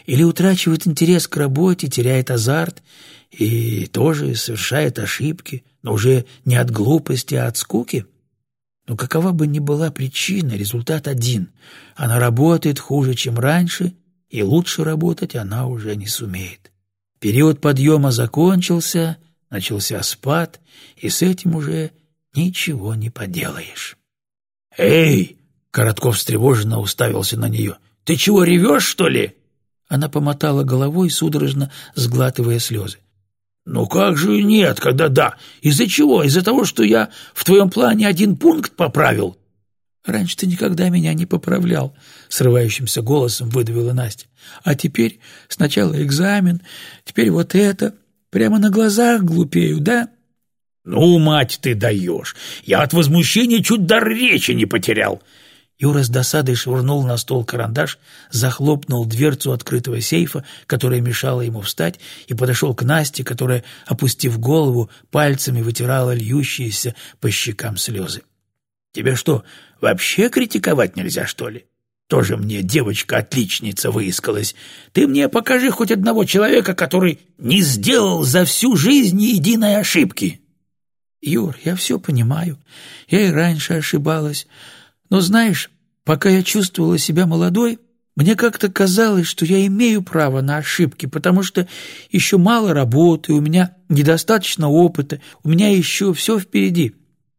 Или утрачивает интерес к работе, теряет азарт и тоже совершает ошибки, но уже не от глупости, а от скуки? Но какова бы ни была причина, результат один. Она работает хуже, чем раньше, и лучше работать она уже не сумеет. Период подъема закончился, начался спад, и с этим уже ничего не поделаешь. «Эй!» — Коротков встревоженно уставился на нее. «Ты чего, ревешь, что ли?» Она помотала головой, судорожно сглатывая слезы. «Ну как же нет, когда да? Из-за чего? Из-за того, что я в твоем плане один пункт поправил?» «Раньше ты никогда меня не поправлял», — срывающимся голосом выдавила Настя. «А теперь сначала экзамен, теперь вот это. Прямо на глазах глупею, да?» «Ну, мать, ты даешь! Я от возмущения чуть дар речи не потерял!» Юра с досадой швырнул на стол карандаш, захлопнул дверцу открытого сейфа, которая мешала ему встать, и подошел к Насте, которая, опустив голову, пальцами вытирала льющиеся по щекам слезы. «Тебе что, вообще критиковать нельзя, что ли? Тоже мне девочка-отличница выискалась. Ты мне покажи хоть одного человека, который не сделал за всю жизнь ни единой ошибки». «Юр, я все понимаю. Я и раньше ошибалась. Но знаешь, пока я чувствовала себя молодой, мне как-то казалось, что я имею право на ошибки, потому что еще мало работы, у меня недостаточно опыта, у меня еще все впереди.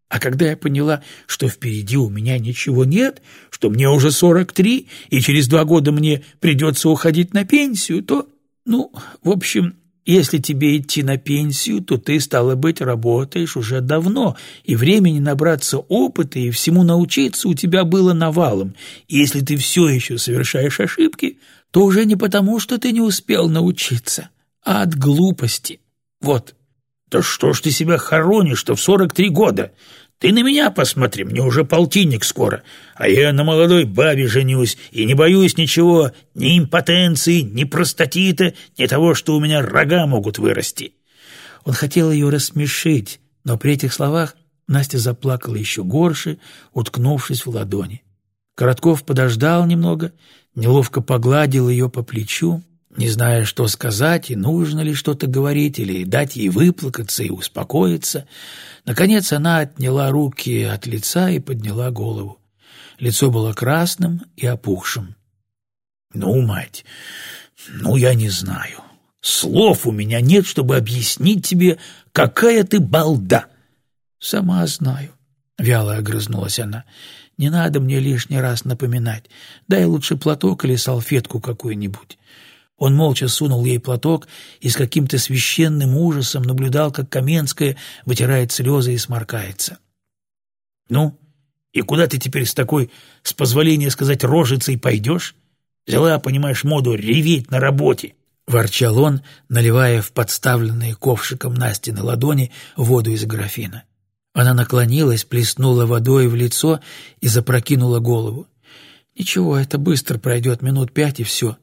А когда я поняла, что впереди у меня ничего нет, что мне уже 43, и через два года мне придется уходить на пенсию, то, ну, в общем, если тебе идти на пенсию, то ты, стало быть, работаешь уже давно, и времени набраться опыта и всему научиться у тебя было навалом. Если ты все еще совершаешь ошибки, то уже не потому, что ты не успел научиться, а от глупости. Вот. «Да что ж ты себя хоронишь-то в сорок три года? Ты на меня посмотри, мне уже полтинник скоро, а я на молодой бабе женюсь и не боюсь ничего, ни импотенции, ни простатита, ни того, что у меня рога могут вырасти». Он хотел ее рассмешить, но при этих словах Настя заплакала еще горше, уткнувшись в ладони. Коротков подождал немного, неловко погладил ее по плечу, не зная, что сказать, и нужно ли что-то говорить, или дать ей выплакаться и успокоиться. Наконец она отняла руки от лица и подняла голову. Лицо было красным и опухшим. «Ну, мать, ну, я не знаю. Слов у меня нет, чтобы объяснить тебе, какая ты балда!» «Сама знаю», — вяло огрызнулась она. «Не надо мне лишний раз напоминать. Дай лучше платок или салфетку какую-нибудь». Он молча сунул ей платок и с каким-то священным ужасом наблюдал, как Каменская вытирает слезы и сморкается. «Ну, и куда ты теперь с такой, с позволения сказать, рожицей пойдешь? Взяла, понимаешь, моду реветь на работе!» — ворчал он, наливая в подставленные ковшиком Насти на ладони воду из графина. Она наклонилась, плеснула водой в лицо и запрокинула голову. «Ничего, это быстро пройдет, минут пять и все.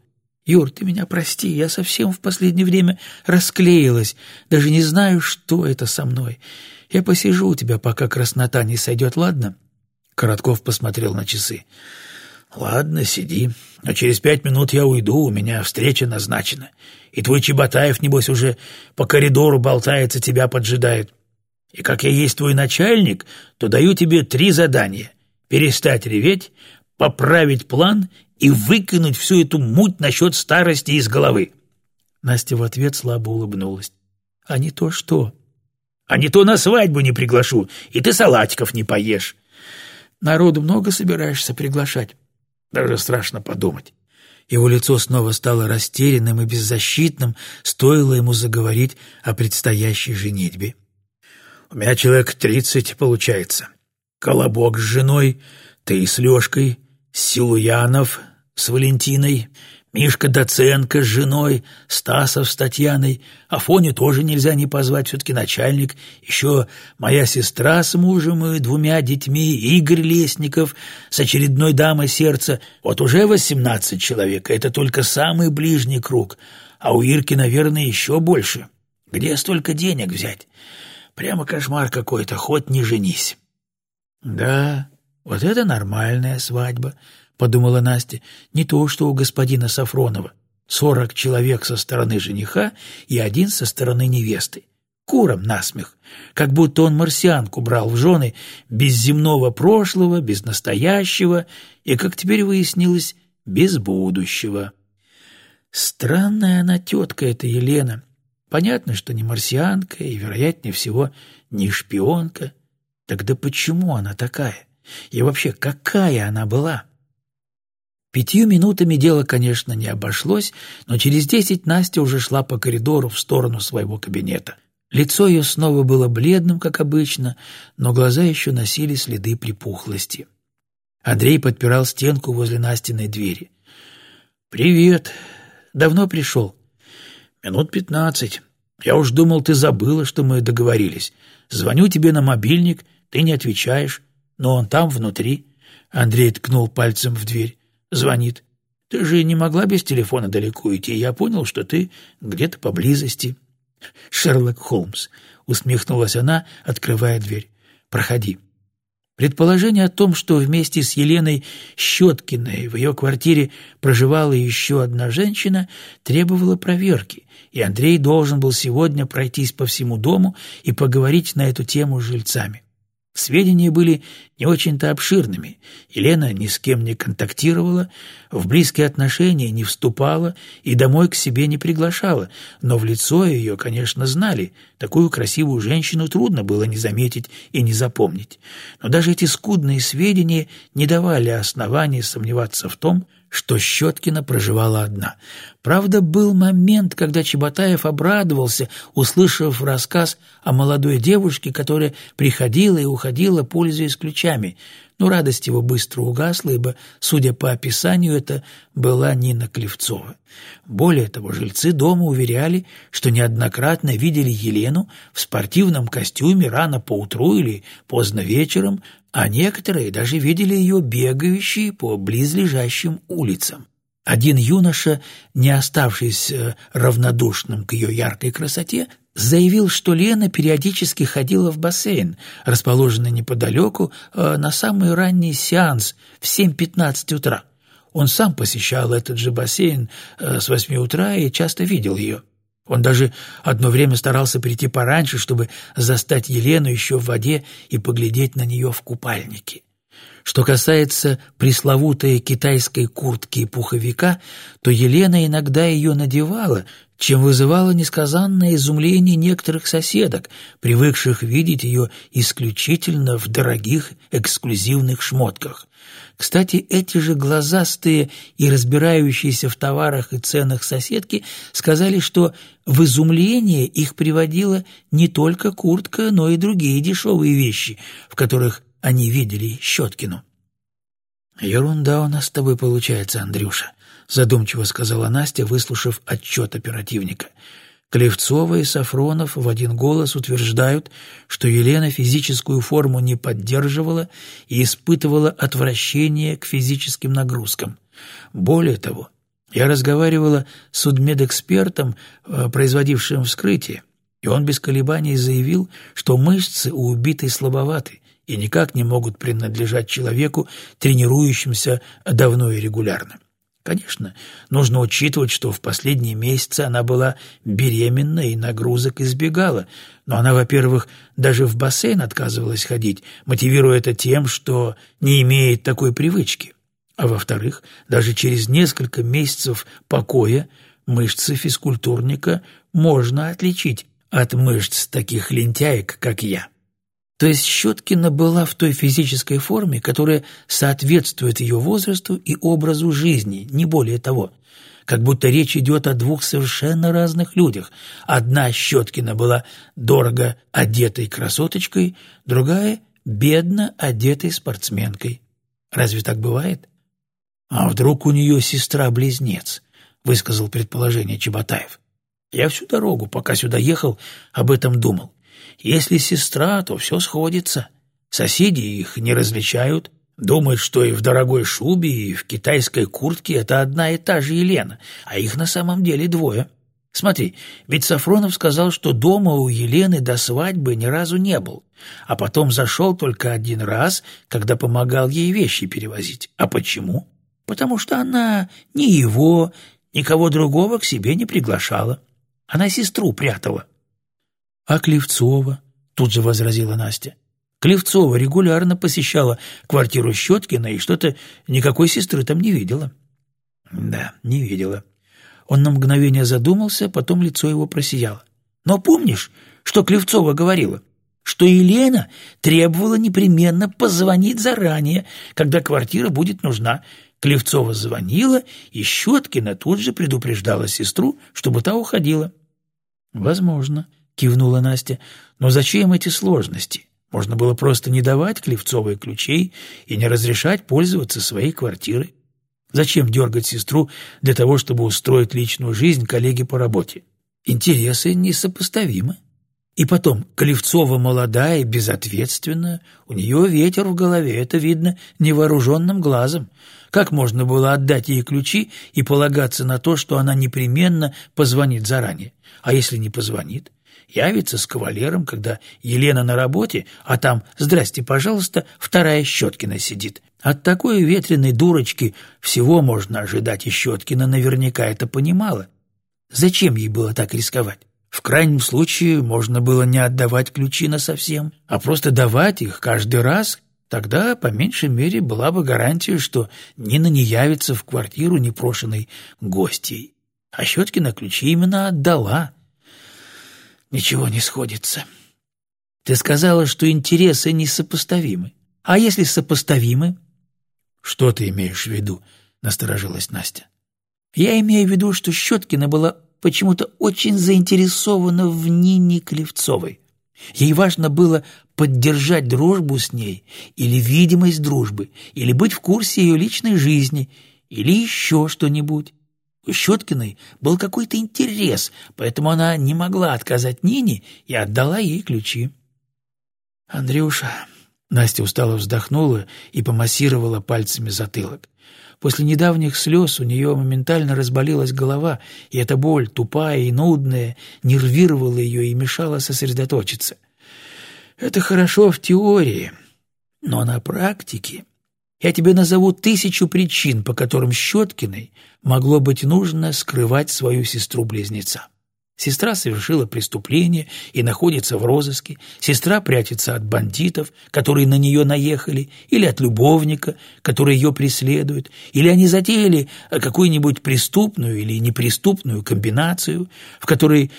Юр, ты меня прости, я совсем в последнее время расклеилась, даже не знаю, что это со мной. Я посижу у тебя, пока краснота не сойдет, ладно?» Коротков посмотрел на часы. «Ладно, сиди. А через пять минут я уйду, у меня встреча назначена. И твой Чеботаев, небось, уже по коридору болтается, тебя поджидает. И как я есть твой начальник, то даю тебе три задания. Перестать реветь, поправить план и выкинуть всю эту муть насчет старости из головы. Настя в ответ слабо улыбнулась. «А не то что?» «А не то на свадьбу не приглашу, и ты салатиков не поешь». «Народу много собираешься приглашать?» Даже страшно подумать. Его лицо снова стало растерянным и беззащитным, стоило ему заговорить о предстоящей женитьбе. «У меня человек тридцать получается. Колобок с женой, ты с Лёшкой, Силуянов, с Валентиной, Мишка Доценко с женой, Стасов с Татьяной, Афоне тоже нельзя не позвать, все-таки начальник, еще моя сестра с мужем и двумя детьми, Игорь Лесников с очередной дамой сердца. Вот уже восемнадцать человек, это только самый ближний круг, а у Ирки, наверное, еще больше. Где столько денег взять? Прямо кошмар какой-то, хоть не женись. Да, вот это нормальная свадьба, подумала Настя, не то, что у господина Сафронова. Сорок человек со стороны жениха и один со стороны невесты. Куром насмех, как будто он марсианку брал в жены без земного прошлого, без настоящего и, как теперь выяснилось, без будущего. Странная она тетка эта Елена. Понятно, что не марсианка и, вероятнее всего, не шпионка. Тогда почему она такая? И вообще, какая она была? Пятью минутами дело, конечно, не обошлось, но через десять Настя уже шла по коридору в сторону своего кабинета. Лицо ее снова было бледным, как обычно, но глаза еще носили следы припухлости. Андрей подпирал стенку возле Настиной двери. «Привет. Давно пришел?» «Минут пятнадцать. Я уж думал, ты забыла, что мы договорились. Звоню тебе на мобильник, ты не отвечаешь, но он там, внутри». Андрей ткнул пальцем в дверь. Звонит. «Ты же не могла без телефона далеко идти. Я понял, что ты где-то поблизости». «Шерлок Холмс», — усмехнулась она, открывая дверь. «Проходи». Предположение о том, что вместе с Еленой Щеткиной в ее квартире проживала еще одна женщина, требовало проверки, и Андрей должен был сегодня пройтись по всему дому и поговорить на эту тему с жильцами. Сведения были не очень-то обширными. Елена ни с кем не контактировала, в близкие отношения не вступала и домой к себе не приглашала, но в лицо ее, конечно, знали. Такую красивую женщину трудно было не заметить и не запомнить. Но даже эти скудные сведения не давали оснований сомневаться в том, что Щеткина проживала одна. Правда, был момент, когда Чеботаев обрадовался, услышав рассказ о молодой девушке, которая приходила и уходила, пользуясь ключами, но радость его быстро угасла, ибо, судя по описанию, это была Нина Клевцова. Более того, жильцы дома уверяли, что неоднократно видели Елену в спортивном костюме рано поутру или поздно вечером, а некоторые даже видели ее бегающей по близлежащим улицам. Один юноша, не оставшийся равнодушным к ее яркой красоте, заявил, что Лена периодически ходила в бассейн, расположенный неподалеку, э, на самый ранний сеанс в 7.15 утра. Он сам посещал этот же бассейн э, с 8 утра и часто видел ее. Он даже одно время старался прийти пораньше, чтобы застать Елену еще в воде и поглядеть на нее в купальнике. Что касается пресловутой китайской куртки и пуховика, то Елена иногда ее надевала, чем вызывало несказанное изумление некоторых соседок, привыкших видеть ее исключительно в дорогих эксклюзивных шмотках. Кстати, эти же глазастые и разбирающиеся в товарах и ценах соседки сказали, что в изумление их приводила не только куртка, но и другие дешевые вещи, в которых они видели Щеткину. «Ерунда у нас с тобой получается, Андрюша», — задумчиво сказала Настя, выслушав отчет оперативника. Клевцова и Сафронов в один голос утверждают, что Елена физическую форму не поддерживала и испытывала отвращение к физическим нагрузкам. Более того, я разговаривала с судмедэкспертом, э, производившим вскрытие, и он без колебаний заявил, что мышцы у убитой слабоваты и никак не могут принадлежать человеку, тренирующимся давно и регулярно. Конечно, нужно учитывать, что в последние месяцы она была беременна и нагрузок избегала, но она, во-первых, даже в бассейн отказывалась ходить, мотивируя это тем, что не имеет такой привычки. А во-вторых, даже через несколько месяцев покоя мышцы физкультурника можно отличить от мышц таких лентяек, как я. То есть Щеткина была в той физической форме, которая соответствует ее возрасту и образу жизни, не более того. Как будто речь идет о двух совершенно разных людях. Одна Щеткина была дорого одетой красоточкой, другая — бедно одетой спортсменкой. Разве так бывает? А вдруг у нее сестра-близнец, высказал предположение Чеботаев. Я всю дорогу, пока сюда ехал, об этом думал. Если сестра, то все сходится. Соседи их не различают, думают, что и в дорогой шубе, и в китайской куртке это одна и та же Елена, а их на самом деле двое. Смотри, ведь Сафронов сказал, что дома у Елены до свадьбы ни разу не был, а потом зашел только один раз, когда помогал ей вещи перевозить. А почему? Потому что она ни его, никого другого к себе не приглашала. Она сестру прятала. «А Клевцова?» — тут же возразила Настя. Клевцова регулярно посещала квартиру Щеткина и что-то никакой сестры там не видела. Да, не видела. Он на мгновение задумался, потом лицо его просияло. Но помнишь, что Клевцова говорила? Что Елена требовала непременно позвонить заранее, когда квартира будет нужна. Клевцова звонила, и Щеткина тут же предупреждала сестру, чтобы та уходила. «Возможно», — кивнула Настя, — «но зачем эти сложности? Можно было просто не давать Клевцовой ключей и не разрешать пользоваться своей квартирой. Зачем дергать сестру для того, чтобы устроить личную жизнь коллеги по работе? Интересы несопоставимы. И потом, Клевцова молодая безответственная, у нее ветер в голове, это видно невооруженным глазом. Как можно было отдать ей ключи и полагаться на то, что она непременно позвонит заранее? А если не позвонит? Явится с кавалером, когда Елена на работе, а там «Здрасте, пожалуйста», вторая Щеткина сидит. От такой ветреной дурочки всего можно ожидать, и Щеткина наверняка это понимала. Зачем ей было так рисковать? В крайнем случае можно было не отдавать ключи на совсем, а просто давать их каждый раз, тогда, по меньшей мере, была бы гарантия, что Нина не явится в квартиру непрошенной гостьей. А Щеткина ключи именно отдала. Ничего не сходится. Ты сказала, что интересы несопоставимы. А если сопоставимы? Что ты имеешь в виду? Насторожилась Настя. Я имею в виду, что Щеткина была почему-то очень заинтересована в Нине Клевцовой. Ей важно было поддержать дружбу с ней, или видимость дружбы, или быть в курсе ее личной жизни, или еще что-нибудь. У Щеткиной был какой-то интерес, поэтому она не могла отказать Нине и отдала ей ключи. «Андрюша...» Настя устало вздохнула и помассировала пальцами затылок. После недавних слез у нее моментально разболелась голова, и эта боль, тупая и нудная, нервировала ее и мешала сосредоточиться. Это хорошо в теории, но на практике я тебе назову тысячу причин, по которым Щеткиной могло быть нужно скрывать свою сестру-близнеца. Сестра совершила преступление и находится в розыске. Сестра прячется от бандитов, которые на нее наехали, или от любовника, который ее преследует, или они затеяли какую-нибудь преступную или неприступную комбинацию, в которой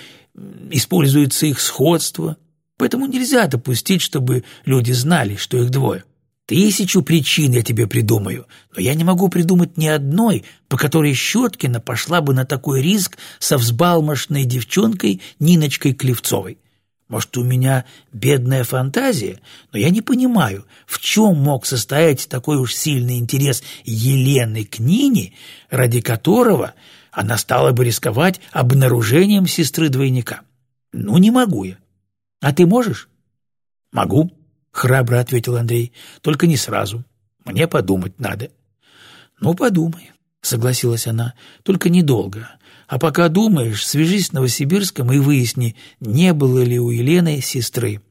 используется их сходство. Поэтому нельзя допустить, чтобы люди знали, что их двое. Тысячу причин я тебе придумаю, но я не могу придумать ни одной, по которой Щеткина пошла бы на такой риск со взбалмошной девчонкой Ниночкой Клевцовой. Может, у меня бедная фантазия, но я не понимаю, в чем мог состоять такой уж сильный интерес Елены к Нине, ради которого она стала бы рисковать обнаружением сестры-двойника. Ну, не могу я. А ты можешь? Могу. — храбро ответил Андрей. — Только не сразу. Мне подумать надо. — Ну, подумай, — согласилась она. — Только недолго. А пока думаешь, свяжись с Новосибирском и выясни, не было ли у Елены сестры.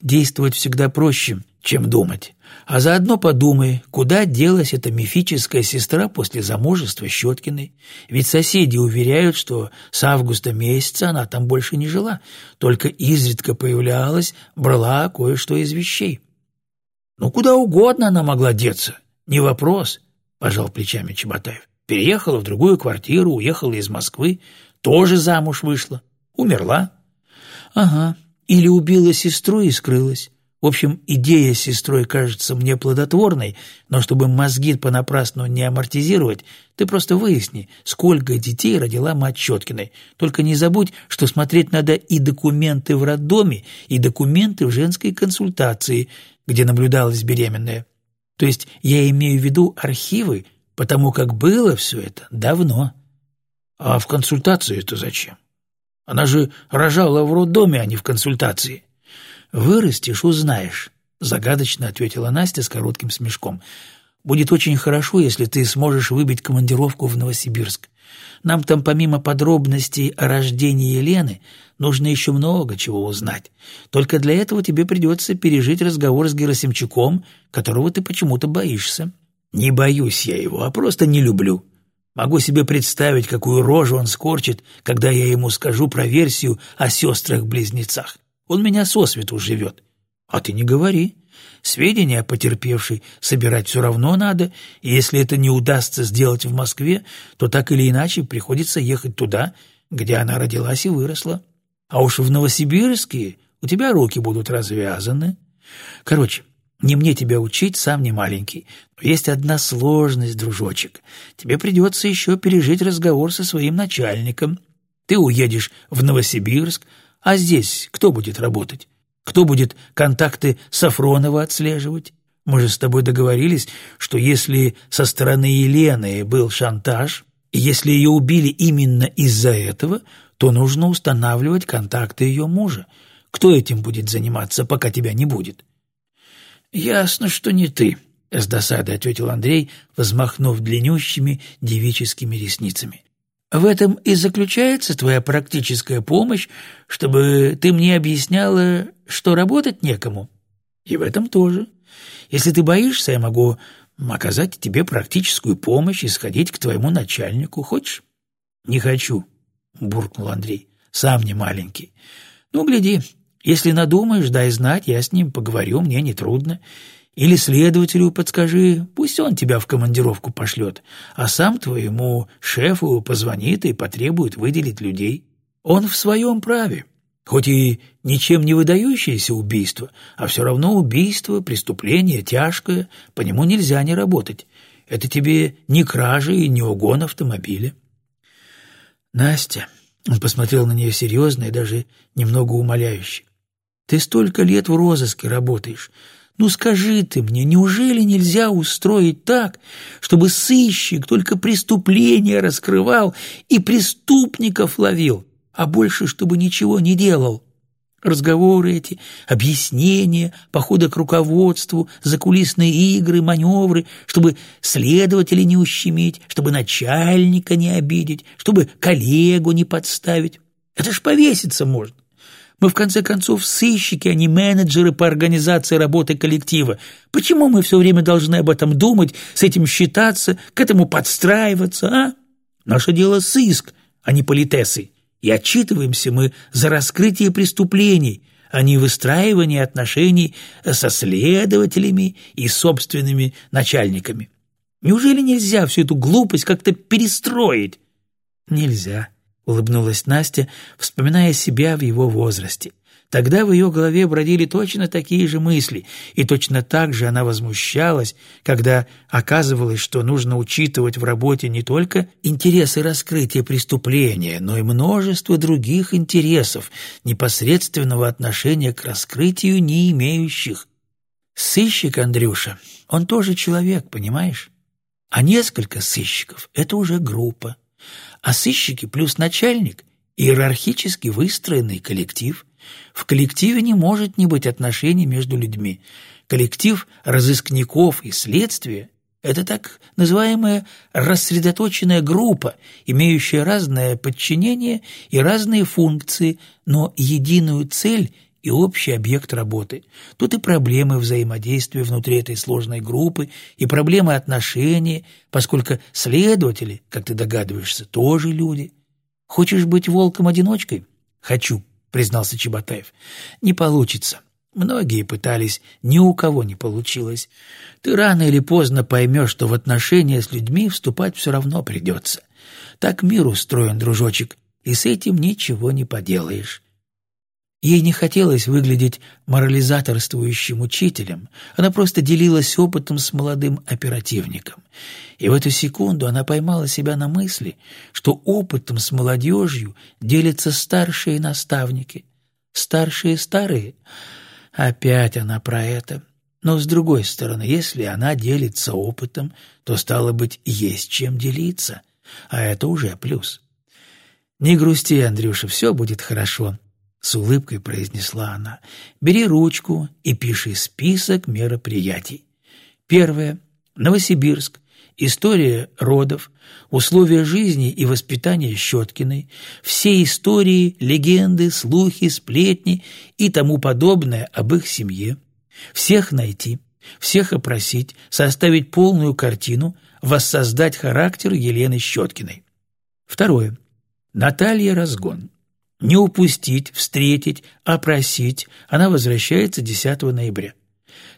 Действовать всегда проще, чем думать. А заодно подумай, куда делась эта мифическая сестра после замужества Щеткиной. Ведь соседи уверяют, что с августа месяца она там больше не жила, только изредка появлялась, брала кое-что из вещей. «Ну, куда угодно она могла деться, не вопрос», — пожал плечами Чеботаев. «Переехала в другую квартиру, уехала из Москвы, тоже замуж вышла, умерла». «Ага, или убила сестру и скрылась. В общем, идея с сестрой кажется мне плодотворной, но чтобы мозги понапрасну не амортизировать, ты просто выясни, сколько детей родила мать Щеткиной. Только не забудь, что смотреть надо и документы в роддоме, и документы в женской консультации, где наблюдалась беременная. То есть я имею в виду архивы, потому как было все это давно. А в консультации это зачем? Она же рожала в роддоме, а не в консультации. «Вырастешь, узнаешь», — загадочно ответила Настя с коротким смешком. «Будет очень хорошо, если ты сможешь выбить командировку в Новосибирск. Нам там помимо подробностей о рождении Елены нужно еще много чего узнать. Только для этого тебе придется пережить разговор с Герасимчуком, которого ты почему-то боишься». «Не боюсь я его, а просто не люблю», Могу себе представить, какую рожу он скорчит, когда я ему скажу про версию о сестрах-близнецах. Он меня сосвету живет. А ты не говори. Сведения о потерпевшей собирать все равно надо, и если это не удастся сделать в Москве, то так или иначе приходится ехать туда, где она родилась и выросла. А уж в Новосибирске у тебя руки будут развязаны. Короче, Не мне тебя учить, сам не маленький. Но есть одна сложность, дружочек. Тебе придется еще пережить разговор со своим начальником. Ты уедешь в Новосибирск, а здесь кто будет работать? Кто будет контакты Сафронова отслеживать? Мы же с тобой договорились, что если со стороны Елены был шантаж, и если ее убили именно из-за этого, то нужно устанавливать контакты ее мужа. Кто этим будет заниматься, пока тебя не будет? «Ясно, что не ты», — с досадой ответил Андрей, взмахнув длиннющими девическими ресницами. «В этом и заключается твоя практическая помощь, чтобы ты мне объясняла, что работать некому. И в этом тоже. Если ты боишься, я могу оказать тебе практическую помощь и сходить к твоему начальнику. Хочешь?» «Не хочу», — буркнул Андрей. «Сам не маленький. Ну, гляди, если надумаешь, дай знать, я с ним поговорю, мне нетрудно. Или следователю подскажи, пусть он тебя в командировку пошлет, а сам твоему шефу позвонит и потребует выделить людей. Он в своем праве. Хоть и ничем не выдающееся убийство, а все равно убийство, преступление тяжкое, по нему нельзя не работать. Это тебе не кражи и не угон автомобиля. Настя, он посмотрел на нее серьезно и даже немного умоляюще. Ты столько лет в розыске работаешь. Ну скажи ты мне, неужели нельзя устроить так, чтобы сыщик только преступления раскрывал и преступников ловил, а больше чтобы ничего не делал? Разговоры эти, объяснения, походы к руководству, закулисные игры, маневры, чтобы следователя не ущемить, чтобы начальника не обидеть, чтобы коллегу не подставить. Это ж повеситься можно. Мы, в конце концов, сыщики, а не менеджеры по организации работы коллектива. Почему мы все время должны об этом думать, с этим считаться, к этому подстраиваться, а? Наше дело сыск, а не политесы. И отчитываемся мы за раскрытие преступлений, а не выстраивание отношений со следователями и собственными начальниками. Неужели нельзя всю эту глупость как-то перестроить? Нельзя. — улыбнулась Настя, вспоминая себя в его возрасте. Тогда в ее голове бродили точно такие же мысли, и точно так же она возмущалась, когда оказывалось, что нужно учитывать в работе не только интересы раскрытия преступления, но и множество других интересов, непосредственного отношения к раскрытию не имеющих. Сыщик, Андрюша, он тоже человек, понимаешь? А несколько сыщиков — это уже группа а сыщики плюс начальник – иерархически выстроенный коллектив. В коллективе не может не быть отношений между людьми. Коллектив разыскников и следствия – это так называемая рассредоточенная группа, имеющая разное подчинение и разные функции, но единую цель – и общий объект работы. Тут и проблемы взаимодействия внутри этой сложной группы, и проблемы отношений, поскольку следователи, как ты догадываешься, тоже люди. Хочешь быть волком-одиночкой? Хочу, признался Чеботаев. Не получится. Многие пытались, ни у кого не получилось. Ты рано или поздно поймешь, что в отношения с людьми вступать все равно придется. Так мир устроен, дружочек, и с этим ничего не поделаешь. Ей не хотелось выглядеть морализаторствующим учителем, она просто делилась опытом с молодым оперативником. И в эту секунду она поймала себя на мысли, что опытом с молодежью делятся старшие наставники. Старшие старые. Опять она про это. Но, с другой стороны, если она делится опытом, то, стало быть, есть чем делиться, а это уже плюс. «Не грусти, Андрюша, все будет хорошо», с улыбкой произнесла она. «Бери ручку и пиши список мероприятий. Первое. Новосибирск. История родов, условия жизни и воспитания Щеткиной, все истории, легенды, слухи, сплетни и тому подобное об их семье. Всех найти, всех опросить, составить полную картину, воссоздать характер Елены Щеткиной. Второе. Наталья Разгон. Не упустить, встретить, опросить. Она возвращается 10 ноября.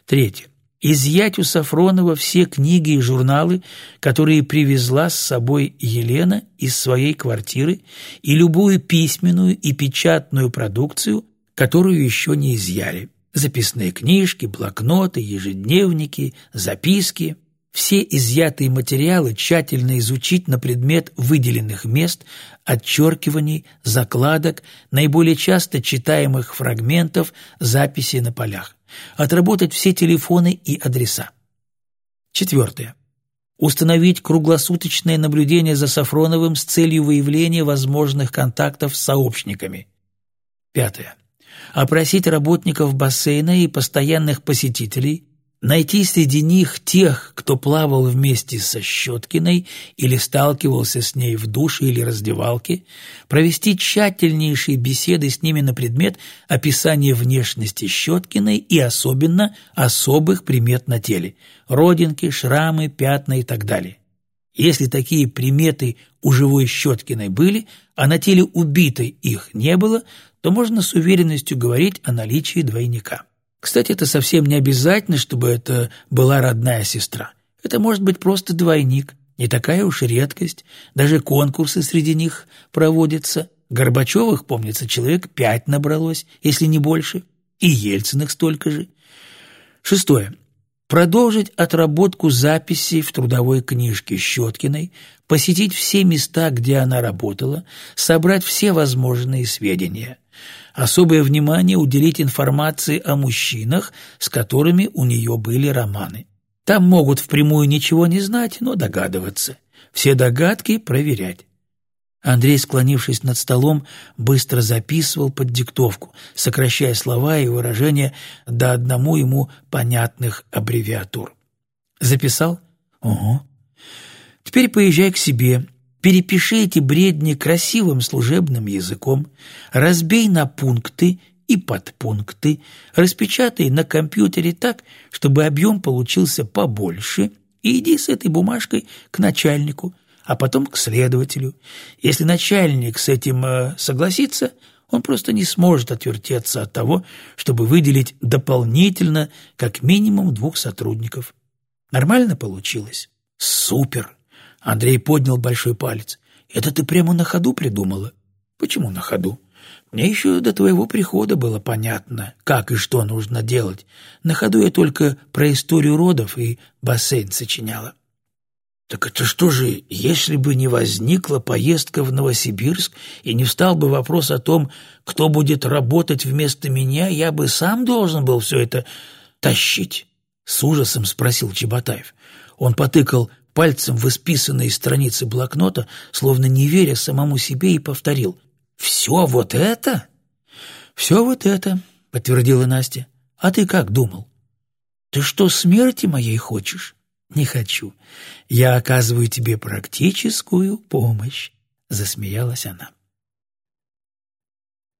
Третье. Изъять у Сафронова все книги и журналы, которые привезла с собой Елена из своей квартиры, и любую письменную и печатную продукцию, которую еще не изъяли. Записные книжки, блокноты, ежедневники, записки. Все изъятые материалы тщательно изучить на предмет выделенных мест, отчеркиваний, закладок, наиболее часто читаемых фрагментов, записей на полях. Отработать все телефоны и адреса. Четвертое. Установить круглосуточное наблюдение за Сафроновым с целью выявления возможных контактов с сообщниками. Пятое. Опросить работников бассейна и постоянных посетителей – найти среди них тех, кто плавал вместе со Щеткиной или сталкивался с ней в душе или раздевалке, провести тщательнейшие беседы с ними на предмет описания внешности Щеткиной и особенно особых примет на теле – родинки, шрамы, пятна и так далее. Если такие приметы у живой Щеткиной были, а на теле убитой их не было, то можно с уверенностью говорить о наличии двойника. Кстати, это совсем не обязательно, чтобы это была родная сестра. Это может быть просто двойник, не такая уж и редкость. Даже конкурсы среди них проводятся. Горбачевых, помнится, человек пять набралось, если не больше, и Ельциных столько же. Шестое. Продолжить отработку записей в трудовой книжке Щеткиной, посетить все места, где она работала, собрать все возможные сведения. Особое внимание уделить информации о мужчинах, с которыми у нее были романы. Там могут впрямую ничего не знать, но догадываться. Все догадки проверять. Андрей, склонившись над столом, быстро записывал под диктовку, сокращая слова и выражения до одному ему понятных аббревиатур. «Записал? Угу. Теперь поезжай к себе, перепиши эти бредни красивым служебным языком, разбей на пункты и подпункты, распечатай на компьютере так, чтобы объем получился побольше, и иди с этой бумажкой к начальнику – а потом к следователю. Если начальник с этим э, согласится, он просто не сможет отвертеться от того, чтобы выделить дополнительно как минимум двух сотрудников. Нормально получилось? Супер! Андрей поднял большой палец. Это ты прямо на ходу придумала? Почему на ходу? Мне еще до твоего прихода было понятно, как и что нужно делать. На ходу я только про историю родов и бассейн сочиняла. Так это что же, если бы не возникла поездка в Новосибирск и не встал бы вопрос о том, кто будет работать вместо меня, я бы сам должен был все это тащить? С ужасом спросил Чеботаев. Он потыкал пальцем в исписанные страницы блокнота, словно не веря самому себе, и повторил. «Все вот это?» «Все вот это», — подтвердила Настя. «А ты как думал?» «Ты что, смерти моей хочешь?» «Не хочу. Я оказываю тебе практическую помощь», — засмеялась она.